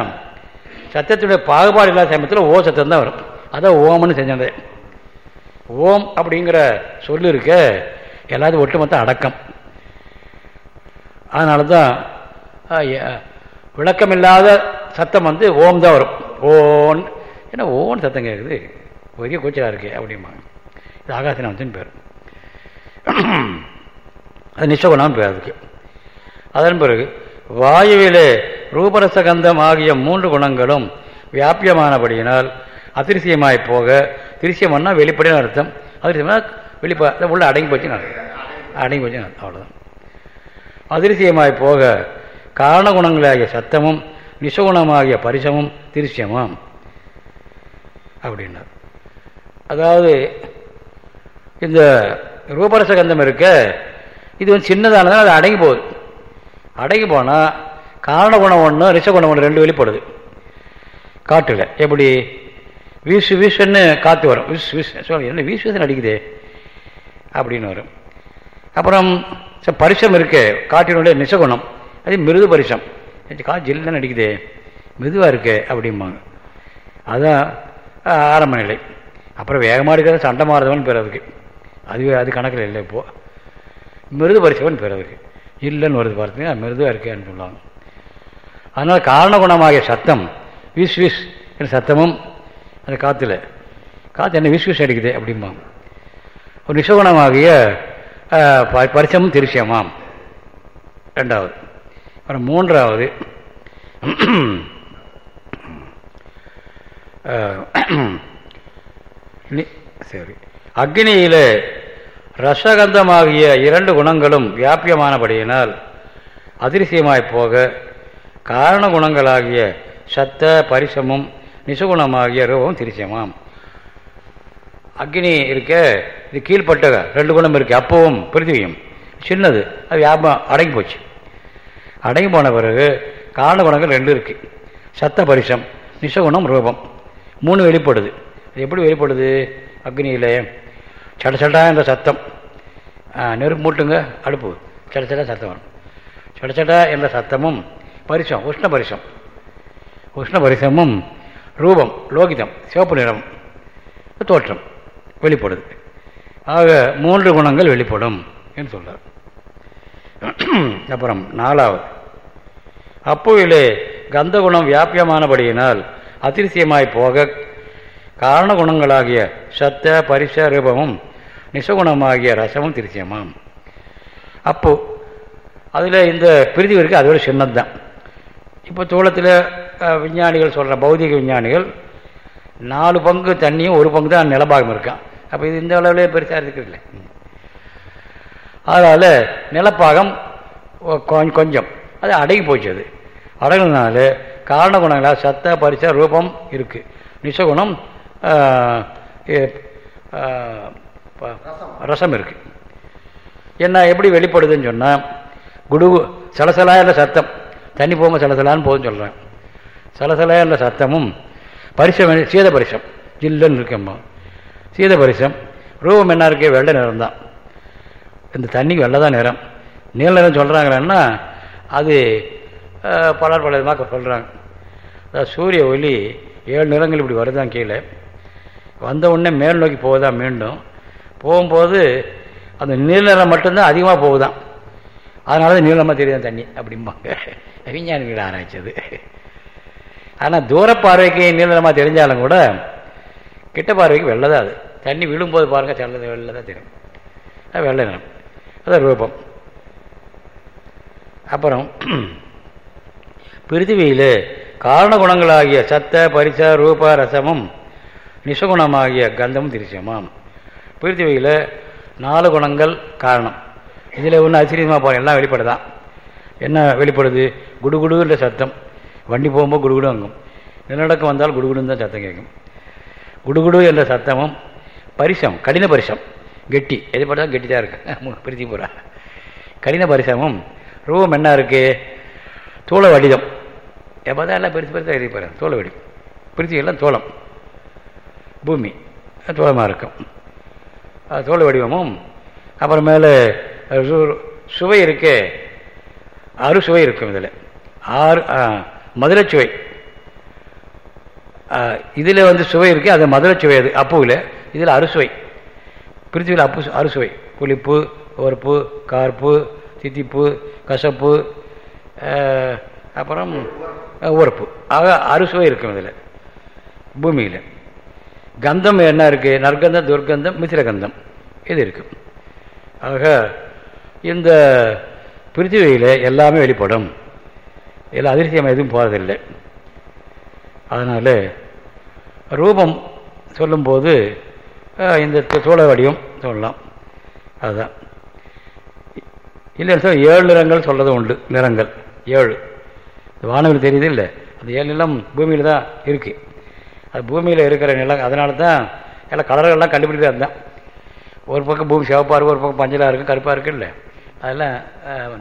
சத்தத்துடைய பாகுபாடு இல்லாத சமயத்தில் ஓ சத்தம் தான் வரும். அதான் ஓம்னு செஞ்சது. ஓம் அப்படிங்கிற சொல்லு இருக்க எல்லாத்தையும் ஒட்டுமொத்த அடக்கம். அதனால தான் விளக்கமில்லாத சத்தம் வந்து ஓம் தான் வரும். ஓன் ஏன்னா ஓன் சத்தம் கேட்குது பெரிய கூச்சலாக இருக்கு அப்படிம்பாங்க. இது ஆகாசனத்தின் பேர். அது நிச்சகுணம் பேர் அதுக்கு. அதன் பிறகு வாயுவிலே ரூபரசகந்தம் ஆகிய மூன்று குணங்களும் வியாபியமானபடியினால் அதிருசியமாய் போக திருசியம்னா வெளிப்படையான அர்த்தம். அதிருசியம்னா வெளிப்பா உள்ள அடங்கி போச்சு அர்த்தம் அடங்கி போச்சு அர்த்தம் அவ்வளோதான் அதிருசியமாய் போக காரணகுணங்களாகிய சத்தமும் நிசகுணமாகிய பரிசமும் திருஷ்யமும். அப்படின்னார் அதாவது இந்த ரூபரசகந்தம் இருக்க இது வந்து சின்னதானதான் அது அடங்கி போகுது. அடங்கி போனால் காரண குணம் ஒன்று ரிஷகுணம் ஒன்று ரெண்டு வெளிப்படுது. காட்டில் எப்படி? வீசு வீசுன்னு காற்று வரும். வீசு வீசு. என்ன வீசு வீசுன்னு அடிக்குதே. அப்படின்னு வரும். அப்புறம் பரிசம் இருக்கு. காட்டினுடைய நிசகுணம் அது மிருது பரிசம். காற்று ஜில்லுன்னு அடிக்குதே. மெதுவாக இருக்கு அப்படிம்பாங்க. அதுதான் ஆரம்ப நிலை. அப்புறம் வேகமாக இருக்கிறது சண்டை மாறுதவன் பேர் அதுக்கு. அது அது கணக்கில் இல்லை இப்போது மிருது பரிசவன் பேர் இல்லைன்னு வருது பார்த்தீங்கன்னா மிருதுவாக இருக்கேன்னு சொல்லுவாங்க அதனால் காரணகுணமாகிய சத்தம் விஸ் விஸ் என்ற சத்தமும் அந்த காற்றுல காற்று என்ன விஸ் விஸ் அடிக்குது அப்படிம்பாங்க. ஒரு நிசகுணமாகிய பரிசமும் திருச்சியமாம் ரெண்டாவது. அப்புறம் மூன்றாவது. சரி. அக்னியில் ரசகந்தமாகிய இரண்டு குணங்களும் வியாபியமானபடியினால் அதிருசியமாய் போக காரண குணங்களாகிய சத்த பரிசமும் நிசுகுணமாகிய ரூபம் திருசியமாம். அக்னி இருக்க இது கீழ்பட்ட ரெண்டு குணம் இருக்கு. அப்பவும் பிரித்திவியும். சின்னது அது வியாபம் அடங்கி போச்சு. அடங்கி போன பிறகு காரண குணங்கள் ரெண்டு இருக்கு. சத்த பரிசம் நிசகுணம் ரூபம் மூணு வெளிப்படுது. எப்படி வெளிப்படுது? அக்னியில். சட சடா என்ற சத்தம். நெருப்பு மூட்டுங்க அடுப்பு. சட சடா சத்தம் வரும். சட சடா என்ற சத்தமும் பரிசம் உஷ்ண பரிசம். உஷ்ண பரிசமும் ரூபம் லோகிதம் சிவப்பு நிறம் தோற்றம் வெளிப்படுது. ஆக மூன்று குணங்கள் வெளிப்படும் என்று சொல்றார். அப்புறம் நாலாவது. அப்புவிலே கந்த குணம் வியாபியமானபடியினால் அதிர்சியமாய் போக காரண குணங்களாகிய சத்த பரிச ரூபமும் நிசகுணமாகிய ரசமும் திருச்சியமாம். அப்போ அதில் இந்த பிரிதி இருக்குது அதோட சின்னதுதான் இப்போ தோளத்தில் விஞ்ஞானிகள் சொல்கிற பௌதிக விஞ்ஞானிகள் நாலு பங்கு தண்ணியும் ஒரு பங்கு தான் நிலபாகம் இருக்கான். அப்போ இது இந்த அளவுலேயே பெருசாக இருக்கிறதில்ல அதனால் நிலப்பாகம் கொஞ்சம். அது அடங்கி போச்சு அது. அடங்கினால காரண குணங்களாக சத்த பரிச ரூபம் இருக்குது நிசகுணம் ரசம் இருக்கு. என்ன எப்படி வெளிப்படுதுன்னு சொன்னால் குடுகு சலசலா என்ற சத்தம். தண்ணி போக சலசலான்னு போதும் சொல்கிறேன் சலசலா என்ற சத்தமும் பரிசம் சீத பரிசம். ஜில்லுன்னு இருக்கம்மா சீத பரிசம். ரூபம் என்ன இருக்கு? வெள்ளை நிறம் தான். இந்த தண்ணிக்கு வெள்ளை தான் நிறம். நீல நிறம் சொல்கிறாங்கன்னா அது பலர் பல விதமாக சொல்கிறாங்க சூரிய ஒளி ஏழு நிறங்கள் இப்படி வருதான் கீழே. வந்த உடனே மேல் நோக்கி போகுதான் மீண்டும். போகும்போது அந்த நீல நிறம் மட்டும்தான் அதிகமாக போகுதான். அதனால தான் நீளமாக தெரியுது தண்ணி அப்படிம்பாங்க. விஞ்ஞானிகள் ஆராய்ச்சது ஆனால் தூர பார்வைக்கு நீளமாக தெரிஞ்சாலும் கூட கிட்ட பார்வைக்கு வெள்ளை தான் அது. தண்ணி விழும்போது பாருங்க சிலது வெள்ளை தான் தெரியும். அது வெள்ளை நிறம். அது ரூபம். அப்புறம் பிருத்திவியில் காரண குணங்களாகிய சத்த பரிச ரூப ரசமும் நிசகுணமாகிய கந்தமும் திருச்சியமாம் பிருத்திவியில் நாலு குணங்கள் காரணம். இதில் ஒன்று ஆச்சரியமாக போகிறோம் எல்லாம் வெளிப்படுதான் என்ன வெளிப்படுது? குடுகுடுன்ற சத்தம். வண்டி போகும்போது குடுகுடு அங்கும். நிலநடக்கம் வந்தால் குடுகுடுன்னு தான் சத்தம் கேட்கும். குடுகுடு என்ற சத்தமும் பரிசம் கடின பரிசம். கெட்டி. எது பார்த்தா கெட்டி தான் இருக்கு. பிரித்தி பூரா கடின பரிசமும் ரூபம் என்ன இருக்கு? தோள வடிதம். எப்போ தான் எல்லாம் பெருசு பெருசாக எழுதி போகிறேன் தோள வடி பிரித்தி எல்லாம் தோளம் பூமி. தோளமாக இருக்கும். தோல் வடிவமும். அப்புறமேல சுவை இருக்கு. அறுசுவை இருக்கும் இதில். ஆறு மதுரைச்சுவை இதில் வந்து சுவை இருக்குது அது மதுரைச்சுவை அது அப்புவில். இதில் அறுசுவை பிரித்திவில் அப்பு அறுசுவை புளிப்பு உரப்பு கார்ப்பு தித்திப்பு கசப்பு அப்புறம் உரப்பு ஆக அறுசுவை இருக்கும் இதில். பூமியில். கந்தம் என்ன இருக்குது நற்கந்தம் துர்கந்தம் மித்திரகந்தம் இது இருக்குது ஆக இந்த பிரித்திவியில் எல்லாமே வெளிப்படும். எல்லாம் அதிர்ஷ்டம் எதுவும் போகிறதில்லை அதனால் ரூபம் சொல்லும்போது இந்த சோழ வடிவம் சொல்லலாம். அதுதான் இல்லை சார் ஏழு நிறங்கள் சொல்கிறது உண்டு நிறங்கள். ஏழு. வானவில் தெரியுது இல்லை? அந்த ஏழு நிலம் பூமியில் தான் இருக்குது அது பூமியில் இருக்கிற நிலம் அதனால தான் எல்லாம் கலர்கள்லாம் கண்டுபிடிக்கிறது அதுதான். ஒரு பக்கம் பூமி சிவப்பாக இருக்கும் ஒரு பக்கம் பஞ்சலாக இருக்கும் கருப்பாக இருக்கு இல்லை. அதெல்லாம்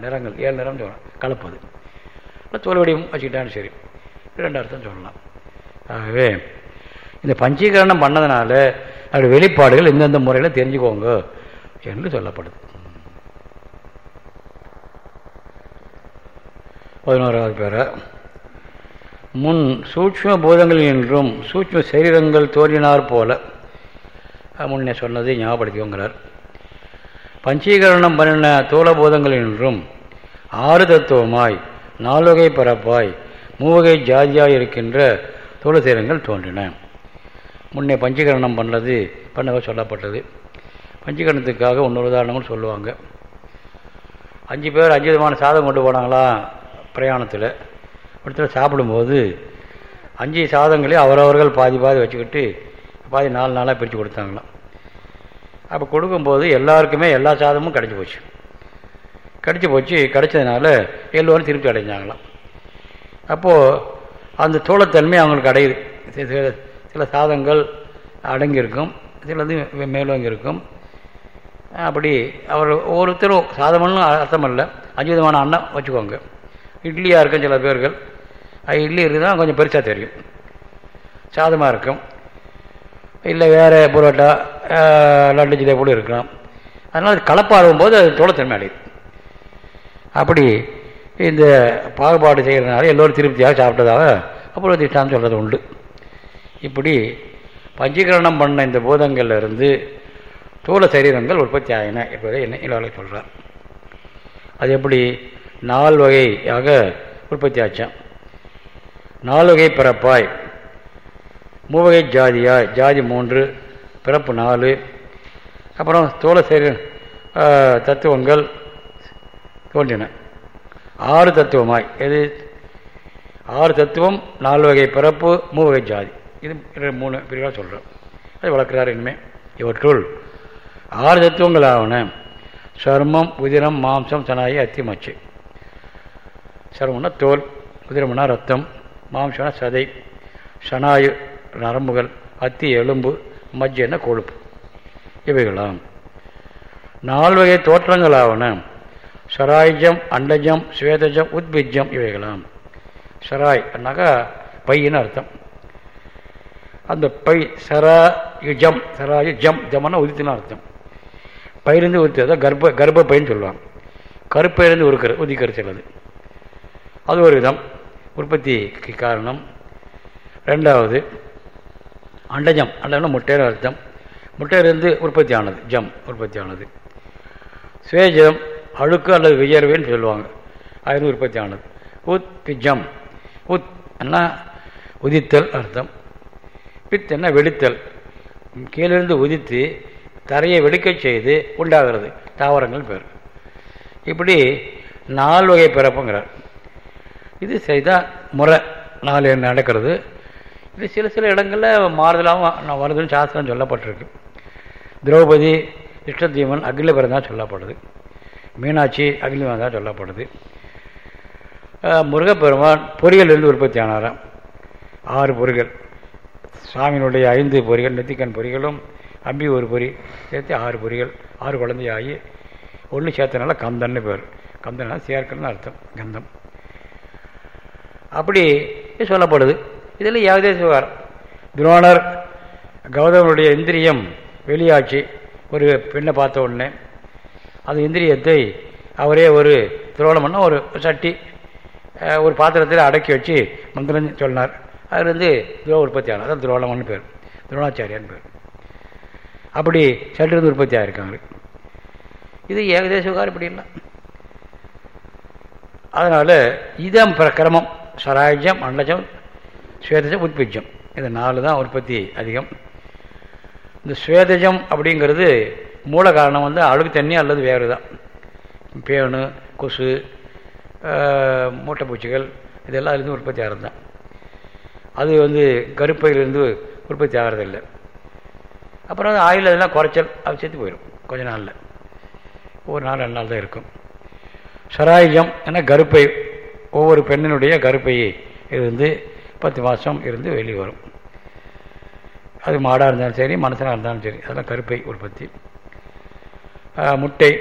நிறங்கள் ஏழு நிறம் சொல்லலாம் கலப்பது. தோல் வடிவம் வச்சுக்கிட்டாலும் சரி. ரெண்டு அர்த்தம் சொல்லலாம். ஆகவே இந்த பஞ்சீகரணம் பண்ணதுனால அப்படி வெளிப்பாடுகள் இந்தந்த முறையில் தெரிஞ்சுக்கோங்க என்று சொல்லப்படுது. பதினோராவது பேரை முன் சூட்ச்ம பூதங்கள் என்றும் சூட்ச்ம சரீரங்கள் தோன்றினார் போல. முன்னே சொன்னதை ஞாபகப்படுத்திக்கோங்கிறார். பஞ்சீகரணம் பண்ணின தோளபூதங்கள் என்றும் ஆறு தத்துவமாய் நாலுகை பரப்பாய் மூவகை ஜாதியாய் இருக்கின்ற தோள சீரங்கள் தோன்றின. முன்னே பஞ்சீகரணம் பண்ணது பண்ணவ சொல்லப்பட்டது. பஞ்சீகரணத்துக்காக இன்னொரு உதாரணங்கள் சொல்லுவாங்க. அஞ்சு பேர் அஞ்சு விதமான சாதம் கொண்டு போனாங்களா பிரயாணத்தில். இடத்துல சாப்பிடும்போது அஞ்சு சாதங்களையும் அவரவர்கள் பாதி பாதி வச்சுக்கிட்டு பாதி நாலு நாளாக பிரித்து கொடுத்தாங்களாம். அப்போ கொடுக்கும்போது எல்லாருக்குமே எல்லா சாதமும் கிடச்சி போச்சு. கிடச்சி போச்சு கிடச்சதுனால எல்லோரும் திருப்தி அடைஞ்சாங்களாம். அப்போது அந்த தோளத்தன்மை அவங்களுக்கு அடையுது. சில சாதங்கள் அடங்கியிருக்கும் சிலது மேலோங்கி இருக்கும் அப்படி அவர் ஒவ்வொருத்தரும் சாதம்னு அர்த்தம் இல்லை. அஞ்சு விதமான அன்னம் வச்சுக்கோங்க. இட்லியாக இருக்கும் சில பேர்கள். இட்லி இருக்குதுன்னா கொஞ்சம் பெருசாக தெரியும். சாதமாக இருக்கும். இல்லை வேறு புரோட்டா லட்டு ஜிலே கூட இருக்கலாம். அதனால் கலப்பாடும் போது அது தோளத்தன்மை அடையுது அப்படி இந்த பாகுபாடு செய்கிறதுனால எல்லோரும் திருப்தியாக சாப்பிட்டதாக அப்புறம் திட்டான்னு சொல்கிறது உண்டு. இப்படி பஞ்சீகரணம் பண்ண இந்த பூதங்கள்ல இருந்து தூள சரீரங்கள் உற்பத்தி ஆகின என்பதை என்ன இல்லாத சொல்கிறார் அது எப்படி? நால் வகையாக உற்பத்தி ஆச்சான் நாலு வகை பிறப்பாய். மூவகை ஜாதியாய். ஜாதி மூன்று பிறப்பு நாலு. அப்புறம் தோள சரி தத்துவங்கள் தோன்றின. ஆறு தத்துவமாய். எது? ஆறு தத்துவம் நாலு வகை பிறப்பு மூவகை ஜாதி. இது மூணு பிரிவாக சொல்கிறோம் அது வளர்க்குறாரு இனிமேல் இவற்றுள். ஆறு தத்துவங்கள் ஆவன சர்மம் உதிரம் மாம்சம் சனாயி அத்திமச்சு. சர்மம்னா தோல் உதிரம்னா ரத்தம். மாம்சம்னா சதை சனாயு நரம்புகள் அத்தி எலும்பு மஜ்ஜன கொழுப்பு? இவைகளாம். நால்வகை தோற்றங்களாவன. சராய்ஜம் அண்டஜம் ஸ்வேதஜம் உத்பிஜம் இவைகளாம். சராய் அண்ணாக்கா பையின்னு அர்த்தம். அந்த பை சராயுஜம் சராயு ஜம் ஜம்னா உதித்துன்னு அர்த்தம். பயிருந்து உதித்தது கர்ப்ப கர்ப்ப பைன்னு சொல்லுவாங்க. கருப்பையிலிருந்து உருக்கிற உதிக்கிற சிலது. அது ஒரு விதம். உற்பத்திக்கு காரணம். ரெண்டாவது அண்டஜம் அண்டம்னா முட்டைன்னு அர்த்தம். முட்டையிலிருந்து உற்பத்தி ஆனது ஜம் உற்பத்தி ஆனது சுவேஜம் அழுக்கு அல்லது வியர்வேன்னு சொல்லுவாங்க. அது உற்பத்தி ஆனது உத் பிஜம் உத் என்ன உதித்தல் அர்த்தம். பித் என்ன வெடித்தல். கீழிருந்து உதித்து தரையை வெடிக்க செய்து உண்டாகிறது. தாவரங்கள் பேர். இப்படி நால் வகை பிறப்புங்கிறார். இது செய்தால் முறை. நாலு நடக்கிறது? இது சில சில இடங்களில் மாறுதலாகவும் வருதுன்னு சாஸ்திரம் சொல்லப்பட்டிருக்கு. திரௌபதி இஷ்டதீமன் அகில பிறந்தான் சொல்லப்படுது. மீனாட்சி அகில தான் சொல்லப்படுது. முருகப்பெருமான் பொறிகளிலிருந்து உற்பத்தி ஆனாராம். ஆறு பொறிகள். சாமியினுடைய ஐந்து பொறிகள் நெத்திக்கண் பொறிகளும் அம்பி ஒரு பொறி சேர்த்து ஆறு பொறிகள். ஆறு குழந்தையாகி ஒன்று சேர்த்தனால கந்தன்னு பேர். கந்தனா சேர்க்கணும்னு அர்த்தம். கந்தம். அப்படி சொல்லப்படுது. இதில் யாவதே விவகாரம் துரோணர் கௌதமனுடைய இந்திரியம் வெளியாச்சு. ஒரு பெண்ணை பார்த்த உடனே அந்த இந்திரியத்தை அவரே ஒரு துரோணம் பண்ண ஒரு சட்டி ஒரு பாத்திரத்தில் அடக்கி வச்சு மந்திரம் சொன்னார். அதுலேருந்து துரோ உற்பத்தி ஆனார் அதான் துரோணம்னு பேர். துரோணாச்சாரியான்னு பேர். அப்படி சட்டிலிருந்து உற்பத்தி ஆகிருக்காங்க இது ஏகதேச விவகாரம் இப்படி இல்லை. அதனால் இதான் கிரமம் சராஜம் அண்டஜம் சுவேதஜம் உற்பத்தியம் இது நாலு தான் உற்பத்தி அதிகம். இந்த சுவேதஜம் அப்படிங்கிறது மூல காரணம் வந்து அழுகு தண்ணி அல்லது வேறு தான். பேணு கொசு மூட்டைப்பூச்சிகள் இதெல்லாம் அதுலேருந்து உற்பத்தி ஆகிறது தான். அது வந்து கருப்பையிலேருந்து உற்பத்தி ஆகிறதில்லை. அப்புறம் அது ஆயில் அதெல்லாம் குறைச்சல் அது சேர்த்து போயிடும் கொஞ்ச நாளில். ஒரு நாள் ரெண்டு நாள் தான் இருக்கும். சராயுஜம் ஏன்னா கருப்பை ஒவ்வொரு பெண்ணினுடைய கருப்பையை. இருந்து பத்து மாதம் இருந்து வெளியே வரும். அது மாடாக இருந்தாலும் சரி மனசனாக இருந்தாலும் சரி அதெல்லாம் கருப்பை உற்பத்தி. முட்டை.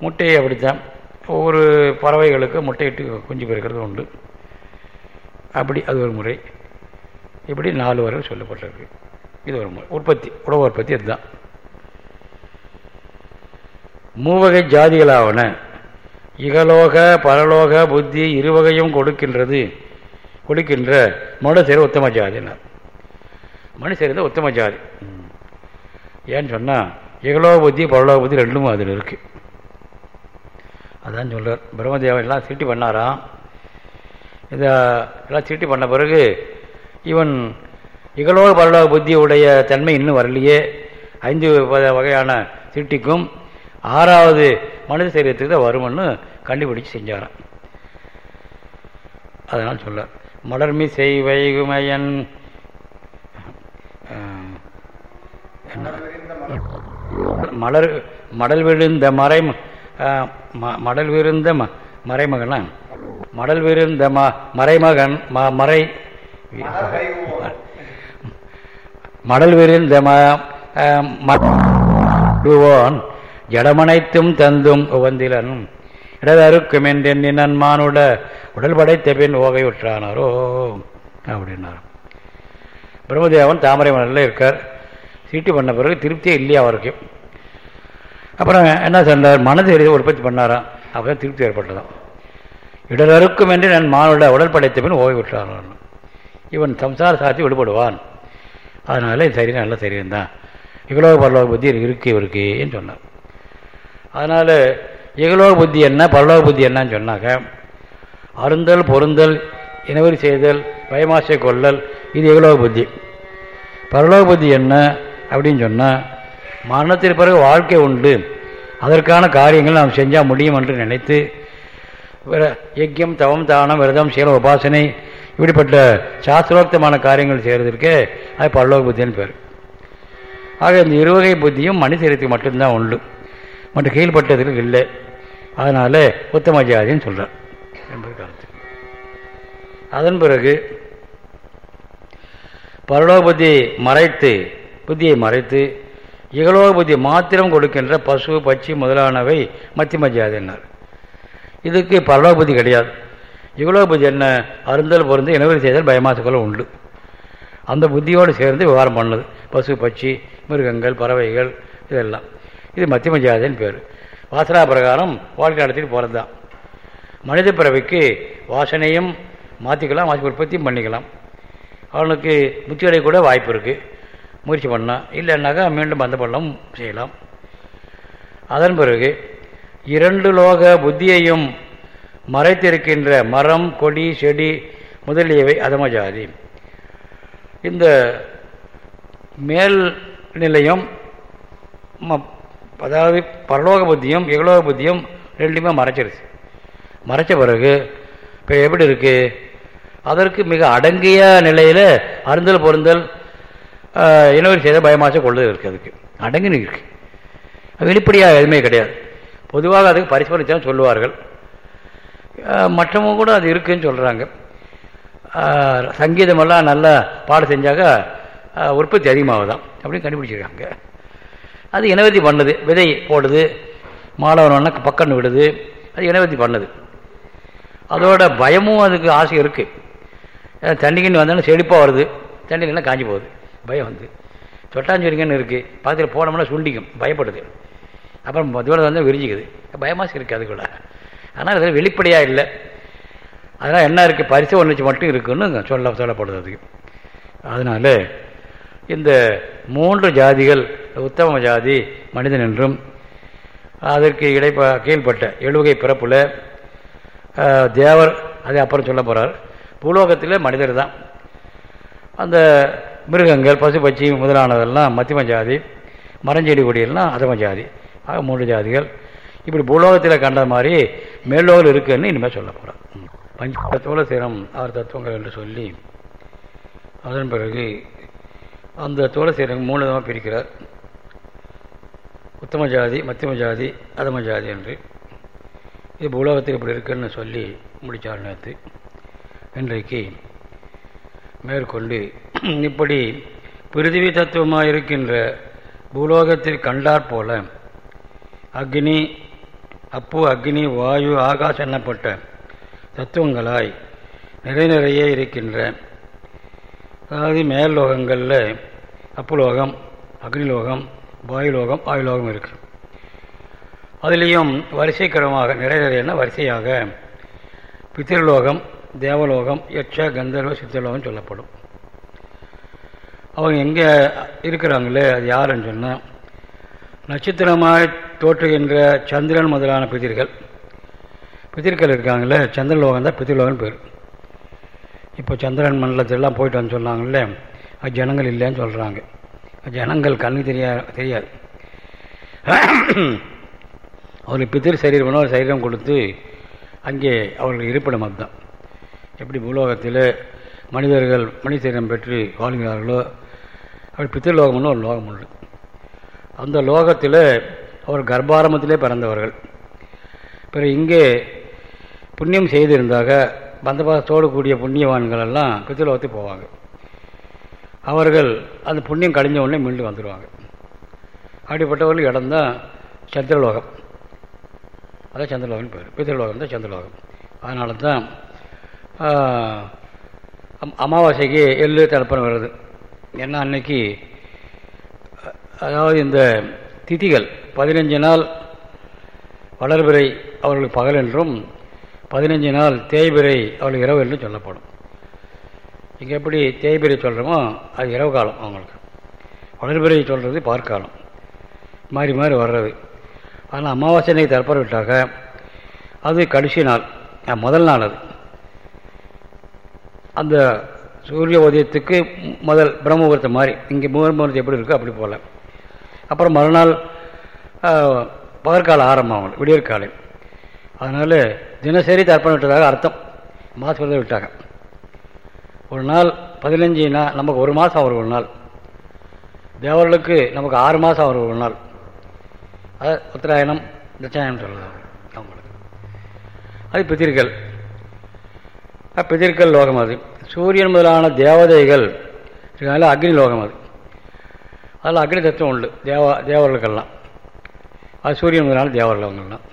முட்டையை அப்படித்தான். ஒவ்வொரு பறவைகளுக்கு முட்டையிட்டு குஞ்சு பெருக்கிறது உண்டு. அப்படி அது ஒரு முறை. இப்படி நாலு வரை சொல்லப்பட்டிருக்கு. இது ஒரு முறை. உற்பத்தி உணவு உற்பத்தி இதுதான். மூவகை ஜாதிகளாவன இகலோக பரலோக புத்தி இருவகையும் கொடுக்கின்றது. கொடுக்கின்ற மனுஷர் உத்தம ஜாதினார் மனுஷர் இருந்தால் உத்தம ஜாதி ஏன்னு சொன்னால் இகலோக புத்தி பரலோக புத்தி ரெண்டும் அதில் இருக்குது அதான் சொல்கிறார் பிரம்மதேவன் எல்லாம் சிட்டி பண்ணாராம் இதை எல்லாம் திருட்டி பண்ண பிறகு இவன் இகலோக பரலோக புத்தியுடைய தன்மை இன்னும் வரலையே. ஐந்து வகையான சிட்டிக்கும் ஆறாவது மனித சரீரத்துக்கு தான் வரும்னு கண்டுபிடிச்சு செஞ்சாராம். அதனால் சொல்ல மலர்மி செய்வைகுமையன் மலர் மடல் விழுந்த மறை மடல் விருந்த மறைமகனா? மடல் விருந்த மறைமகன் மறை மடல் விருந்த மடுவோன் ஜடமனைத்தும் தந்தும் உவந்திலன் இடதறுக்கும் என்றெண்ணி நன்மானுட உடல் படைத்த பின் ஓகையுற்றானாரோ? அப்படின்னார். பிரம்மதேவன் தாமரை மலரில் இருக்கார். சீட்டு பண்ண பிறகு திருப்தியே இல்லையா அவருக்கு? அப்புறம் என்ன சொன்னார்? மனது எழுதி உற்பத்தி பண்ணாராம். அப்போ திருப்தி ஏற்பட்டதான் இடரறுக்கும் என்று நான் மானுட உடல் படைத்த பின் ஓய்வு இவன் சம்சார சாத்தி விடுபடுவான். அதனால சரி நல்ல சரியந்தான். இவ்வளோ பரலோக புத்தி இருக்கு இவருக்கு சொன்னார். அதனால் இகலோக புத்தி என்ன பரலோக புத்தி என்னன்னு சொன்னாக்க அருந்தல் பொருந்தல் இனவரி செய்தல் பயமாசை கொள்ளல் இது இகலோக புத்தி. பரலோக புத்தி என்ன அப்படின்னு சொன்னால் மரணத்திற்கு பிறகு வாழ்க்கை உண்டு. அதற்கான காரியங்கள் நாம் செஞ்சால் முடியும் என்று நினைத்து யக்கியம் தவம் தானம் விரதம் சீல உபாசனை இப்படிப்பட்ட சாஸ்திரோக்தமான காரியங்கள் செய்கிறதுக்கு அது பரலோக புத்தின்னு பேர். ஆக இந்த இருவகை புத்தியும் மனிதருக்கு மட்டும்தான் உண்டு. மற்ற கீழ்பட்டதில் இல்லை. அதனால் உத்தம ஜாதின்னு சொல்கிறார் என்பது கருத்து. அதன் பிறகு பரலோக புத்தி மறைத்து புத்தியை மறைத்து இகலோக புத்தி மாத்திரம் கொடுக்கின்ற பசு பச்சி முதலானவை மத்தியம ஜாதினார் இதுக்கு பரலோக புத்தி கிடையாது. இகலோக புத்தி என்ன அருந்தல் பொருந்து இனவரி செய்தல் பயமாசுக்களும் உண்டு. அந்த புத்தியோடு சேர்ந்து விவகாரம் பண்ணுது. பசு பச்சி மிருகங்கள் பறவைகள் இதெல்லாம். இது மத்தியம ஜாதின்னு பேர். வாசனா பிரகாரம் வாழ்க்கை நடத்திட்டு போகிறது தான் மனித பிறவிக்கு வாசனையும் மாற்றிக்கலாம் மாற்றி உற்பத்தியும் பண்ணிக்கலாம். அவனுக்கு புத்தி அடைய கூட வாய்ப்பு இருக்குது முயற்சி பண்ணலாம் இல்லைன்னாக்கா மீண்டும் அந்த பள்ளம் செய்யலாம். அதன் பிறகு இரண்டு லோக புத்தியையும் மறைத்திருக்கின்ற மரம் கொடி செடி முதலியவை அதமஜாதி. இந்த மேல் நிலையம் அதாவது பரலோக புத்தியும் எகலோக புத்தியும் ரெண்டுமே மறைச்சிருச்சு. மறைச்ச பிறகு இப்போ எப்படி இருக்கு? அதற்கு மிக அடங்கிய நிலையில் அருந்தல் பொருந்தல் இனவரி செய்த பயமாச கொள்ளுதல் இருக்குது அதுக்கு. அடங்கி இருக்கு. வெளிப்படையாக எதுவுமே கிடையாது. பொதுவாக அதுக்கு பரிசோதித்தான் சொல்லுவார்கள். மற்றவங்க கூட அது இருக்குன்னு சொல்கிறாங்க சங்கீதமெல்லாம் நல்லா பாடம் செஞ்சாக்க உற்பத்தி அதிகமாகுதான் அப்படின்னு கண்டுபிடிச்சிருக்காங்க. அது இனவதி பண்ணுது விதை போடுது மாணவன் பக்கன்னு விடுது அது இனவதி பண்ணுது. அதோட பயமும் அதுக்கு ஆசை இருக்குது தண்ணிக்கின்னு வந்தாலும் செழிப்பாக வருது தண்ணிலாம் காஞ்சி போகுது பயம் வந்து. தொட்டாஞ்சுரிங்கன்னு இருக்குது பக்கத்தில் போனோம்னா சுண்டிக்கும் பயப்படுது. அப்புறம் தூரம் வந்து விரிஞ்சிக்குது. பயமாசி இருக்குது அதுக்குள்ள. ஆனால் அதில் வெளிப்படையாக இல்லை. அதனால் என்ன இருக்குது பரிசு ஒன்று மட்டும் இருக்குன்னு சொல்ல சொல்லப்படுது அதுக்கு. அதனால் இந்த மூன்று ஜாதிகள் உத்தம ஜாதி மனிதன் என்றும் அதற்கு இடைப்ப கீழ்ப்பட்ட எழுவகை பிறப்பில் தேவர் அதை அப்புறம் சொல்ல போகிறார் பூலோகத்தில் மனிதர் தான். அந்த மிருகங்கள் பசு பச்சி முதலானதெல்லாம் மத்தியம ஜாதி மரஞ்செடி கொடியெல்லாம் அதம ஜாதி ஆக மூன்று ஜாதிகள். இப்படி பூலோகத்தில் கண்ட மாதிரி மேலோகத்தில் இருக்குன்னு இனிமேல் சொல்ல போகிறார் பஞ்ச தத்துவ சிரம் ஆறு தத்துவங்கள் என்று சொல்லி அதன் பிறகு அந்த தோழசீரகம் மூணு விதமாக பிரிக்கிறார். உத்தம ஜாதி மத்தியம ஜாதி அதம ஜாதி என்று. இது பூலோகத்தில் இப்படி இருக்குன்னு சொல்லி முடித்தார் நேற்று இன்றைக்கு மேற்கொண்டு இப்படி பிருத்திவி தத்துவமாக இருக்கின்ற பூலோகத்தில் கண்டாற் போல அக்னி அப்பு அக்னி வாயு ஆகாஷ் எண்ணப்பட்ட தத்துவங்களாய் நிறை நிறைய இருக்கின்ற அதாவது மேல் லோகங்களில் அப்புலோகம் அக்னிலோகம் வாயுலோகம் ஆயுலோகம் இருக்குது அதுலேயும் வரிசைக்கரமாக கிரமமாக வரிசையாக பித்திருலோகம் தேவலோகம் யட்ச கந்தர்வ சித்தலோகம் சொல்லப்படும். அவங்க எங்கே இருக்கிறாங்களே அது யாருன்னு சொன்னால் நட்சத்திரமாய் தோற்றுகின்ற சந்திரன் முதலான பிதிர்கள் பிதிர்கள் இருக்காங்களே சந்திரலோகம் தான் பிதிர்லோகம்னு பேர். இப்போ சந்திரன் மண்டலத்திலலாம் போயிட்டு வந்து சொன்னாங்களே அது ஜனங்கள் இல்லைன்னு சொல்கிறாங்க ஜனங்கள் கண்ணு தெரியா தெரியாது. அவர்களுக்கு பித்திரு சரீரம்னு ஒரு சரீரம் கொடுத்து அங்கே அவர்கள் இருப்பிடம் அதுதான். எப்படி பூலோகத்தில் மனிதர்கள் மனித சரீரம் பெற்று வாழ்கிறார்களோ அப்படி பித்திருலோகம்னு ஒரு லோகம் உண்டு. அந்த லோகத்தில் அவர் கர்ப்பாரம்பத்திலே பிறந்தவர்கள். பிறகு இங்கே புண்ணியம் செய்திருந்தாக பந்தபாசத்தோடு கூடிய புண்ணியவான்கள் எல்லாம் பித்திருலோகத்துக்கு போவாங்க. அவர்கள் அந்த புண்ணியம் கழிஞ்ச உடனே மீண்டு வந்துடுவாங்க அப்படிப்பட்டவர்கள் இடம் தான் சந்திரலோகம். அதான் சந்திரலோகம்னு பேர். பித்திரலோகம் தான் சந்திரலோகம். அதனால தான் அம்- அமாவாசைக்கு எள்ளு தலப்பனம் வருது. ஏன்னா அன்னைக்கு அதாவது இந்த திதிகள் பதினஞ்சு நாள் வளர்பிறை அவர்களுக்கு பகல் என்றும் பதினஞ்சு நாள் தேய்பிறை அவர்களுக்கு இரவு என்றும் சொல்லப்படும். இங்கே எப்படி தேய்பிறை சொல்கிறோமோ அது இரவு காலம் அவங்களுக்கு. வளர்பிறை சொல்கிறது பார்க்காலம். மாறி மாறி வர்றது. ஆனால் அமாவாசை அன்னைக்கு விட்டாக்க அது கடைசி நாள். முதல் நாள் அது. அந்த சூரிய உதயத்துக்கு முதல் பிரம்மபுரத்தை மாதிரி இங்கே முகூர்த்தம் எப்படி இருக்கோ அப்படி போகல அப்புறம் மறுநாள் பகற்கால ஆரம்பம் அவங்களுக்கு விடியற்காலை. அதனால் தினசரி தர்ப்பணம் விட்டதாக அர்த்தம். மாதம் விட்டாங்க ஒரு நாள் பதினஞ்சுனா நமக்கு ஒரு மாதம் ஆகிற ஒரு நாள். தேவர்களுக்கு நமக்கு ஆறு மாதம் ஆகிற ஒரு நாள். அது உத்தராயணம் தட்சாயணம் சொல்லலாம் அவங்களுக்கு. அது பிதிர்கள் பிதிர்கள் லோகம் அது. சூரியன் முதலான தேவதைகள் இருக்காங்களா அக்னி லோகம் அது. அதில் அக்னி தத்துவம் உண்டு தேவ தேவர்களுக்கெல்லாம். அது சூரியன் முதலான தேவர்களவங்கள்லாம்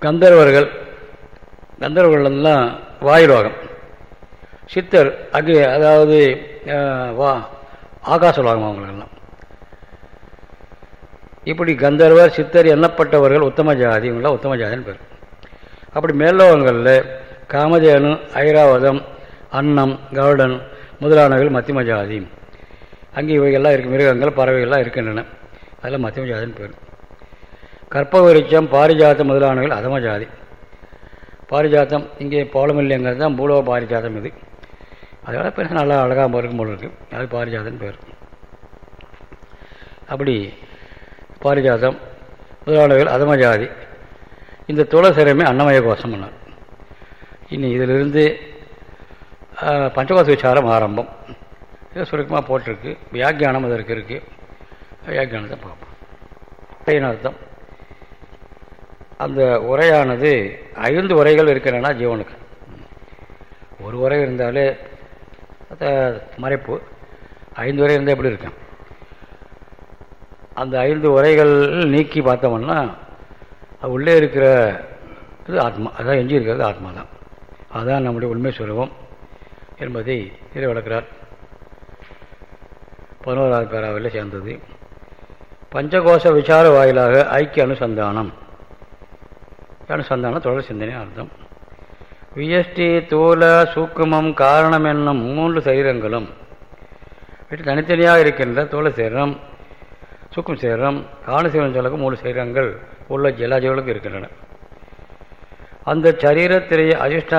கந்தர்வர்கள் கந்தர்வர்கள்லாம் வாயுலோகம் சித்தர் அங்கே அதாவது வா ஆகாச ஆகாசலோகம் அவங்களெல்லாம் இப்படி கந்தர்வர் சித்தர் எண்ணப்பட்டவர்கள் உத்தம ஜாதி இவங்களாம் உத்தம ஜாதின்னு பேர். அப்படி மேல்லோகங்களில் காமதேனு ஐராவதம் அன்னம் கருடன் முதலானவர்கள் மத்தியம ஜாதி. அங்கே இவைகள்லாம் இருக்கு மிருகங்கள் பறவைகள்லாம் இருக்கின்றன. அதெல்லாம் மத்தியம ஜாதின்னு பேர். கற்பவரிச்சம் பாரிஜாத்தம் முதலானவர்கள் அதம ஜாதி. பாரிஜாத்தம் இங்கே பௌளமில்லைங்கிறது தான் பூலோக பாரிஜாத்தம் இது. அதனால் பேர் நல்லா அழகாக இருக்கும் போல இருக்கு. அது பாரிஜாதம் பேர். அப்படி பாரிஜாதம் முதலாளர்கள் அதமஜாதி இந்த துளசிரமே அன்னமய கோஷம் பண்ணார் இனி இதிலிருந்து ஆஹ், பஞ்சகோச விசாரம் ஆரம்பம். இதை சுருக்கமாக போட்டிருக்கு. வியாக்கியானம் அதற்கு இருக்குது வியாக்கியானத்தை பார்ப்போம். அர்த்தம் அந்த உரையானது ஐந்து உரைகள் இருக்கிறனா ஜீவனுக்கு? ஒரு உரை இருந்தாலே மறைப்பு. ஐந்து உரை இருந்தால் எப்படி இருக்கும்? அந்த ஐந்து உரைகள் நீக்கி பார்த்தோம்னா அது உள்ளே இருக்கிற இது ஆத்மா அதான் எஞ்சி இருக்கிறது ஆத்மா தான். அதுதான் நம்முடைய உண்மை சுரூபம் என்பதை இதில் வளர்க்கிறார் பதினோராவது பேராவில் சேர்ந்தது. பஞ்சகோஷ விசார வாயிலாக ஐக்கிய அனுசந்தானம். அனுசந்தானம் தொடர் சிந்தனை அர்த்தம். வியஷ்டி தூல சூக்குமம் காரணம் என்னும் மூன்று சரீரங்களும். தனித்தனியாக இருக்கின்ற தோல சரீரம் சூக்கும் சரீரம் காரண சீரம் சொல்லக்கு மூணு சரீரங்கள் உள்ள எல்லா இருக்கின்றன. அந்த சரீரத்திலேயே அதிர்ஷ்ட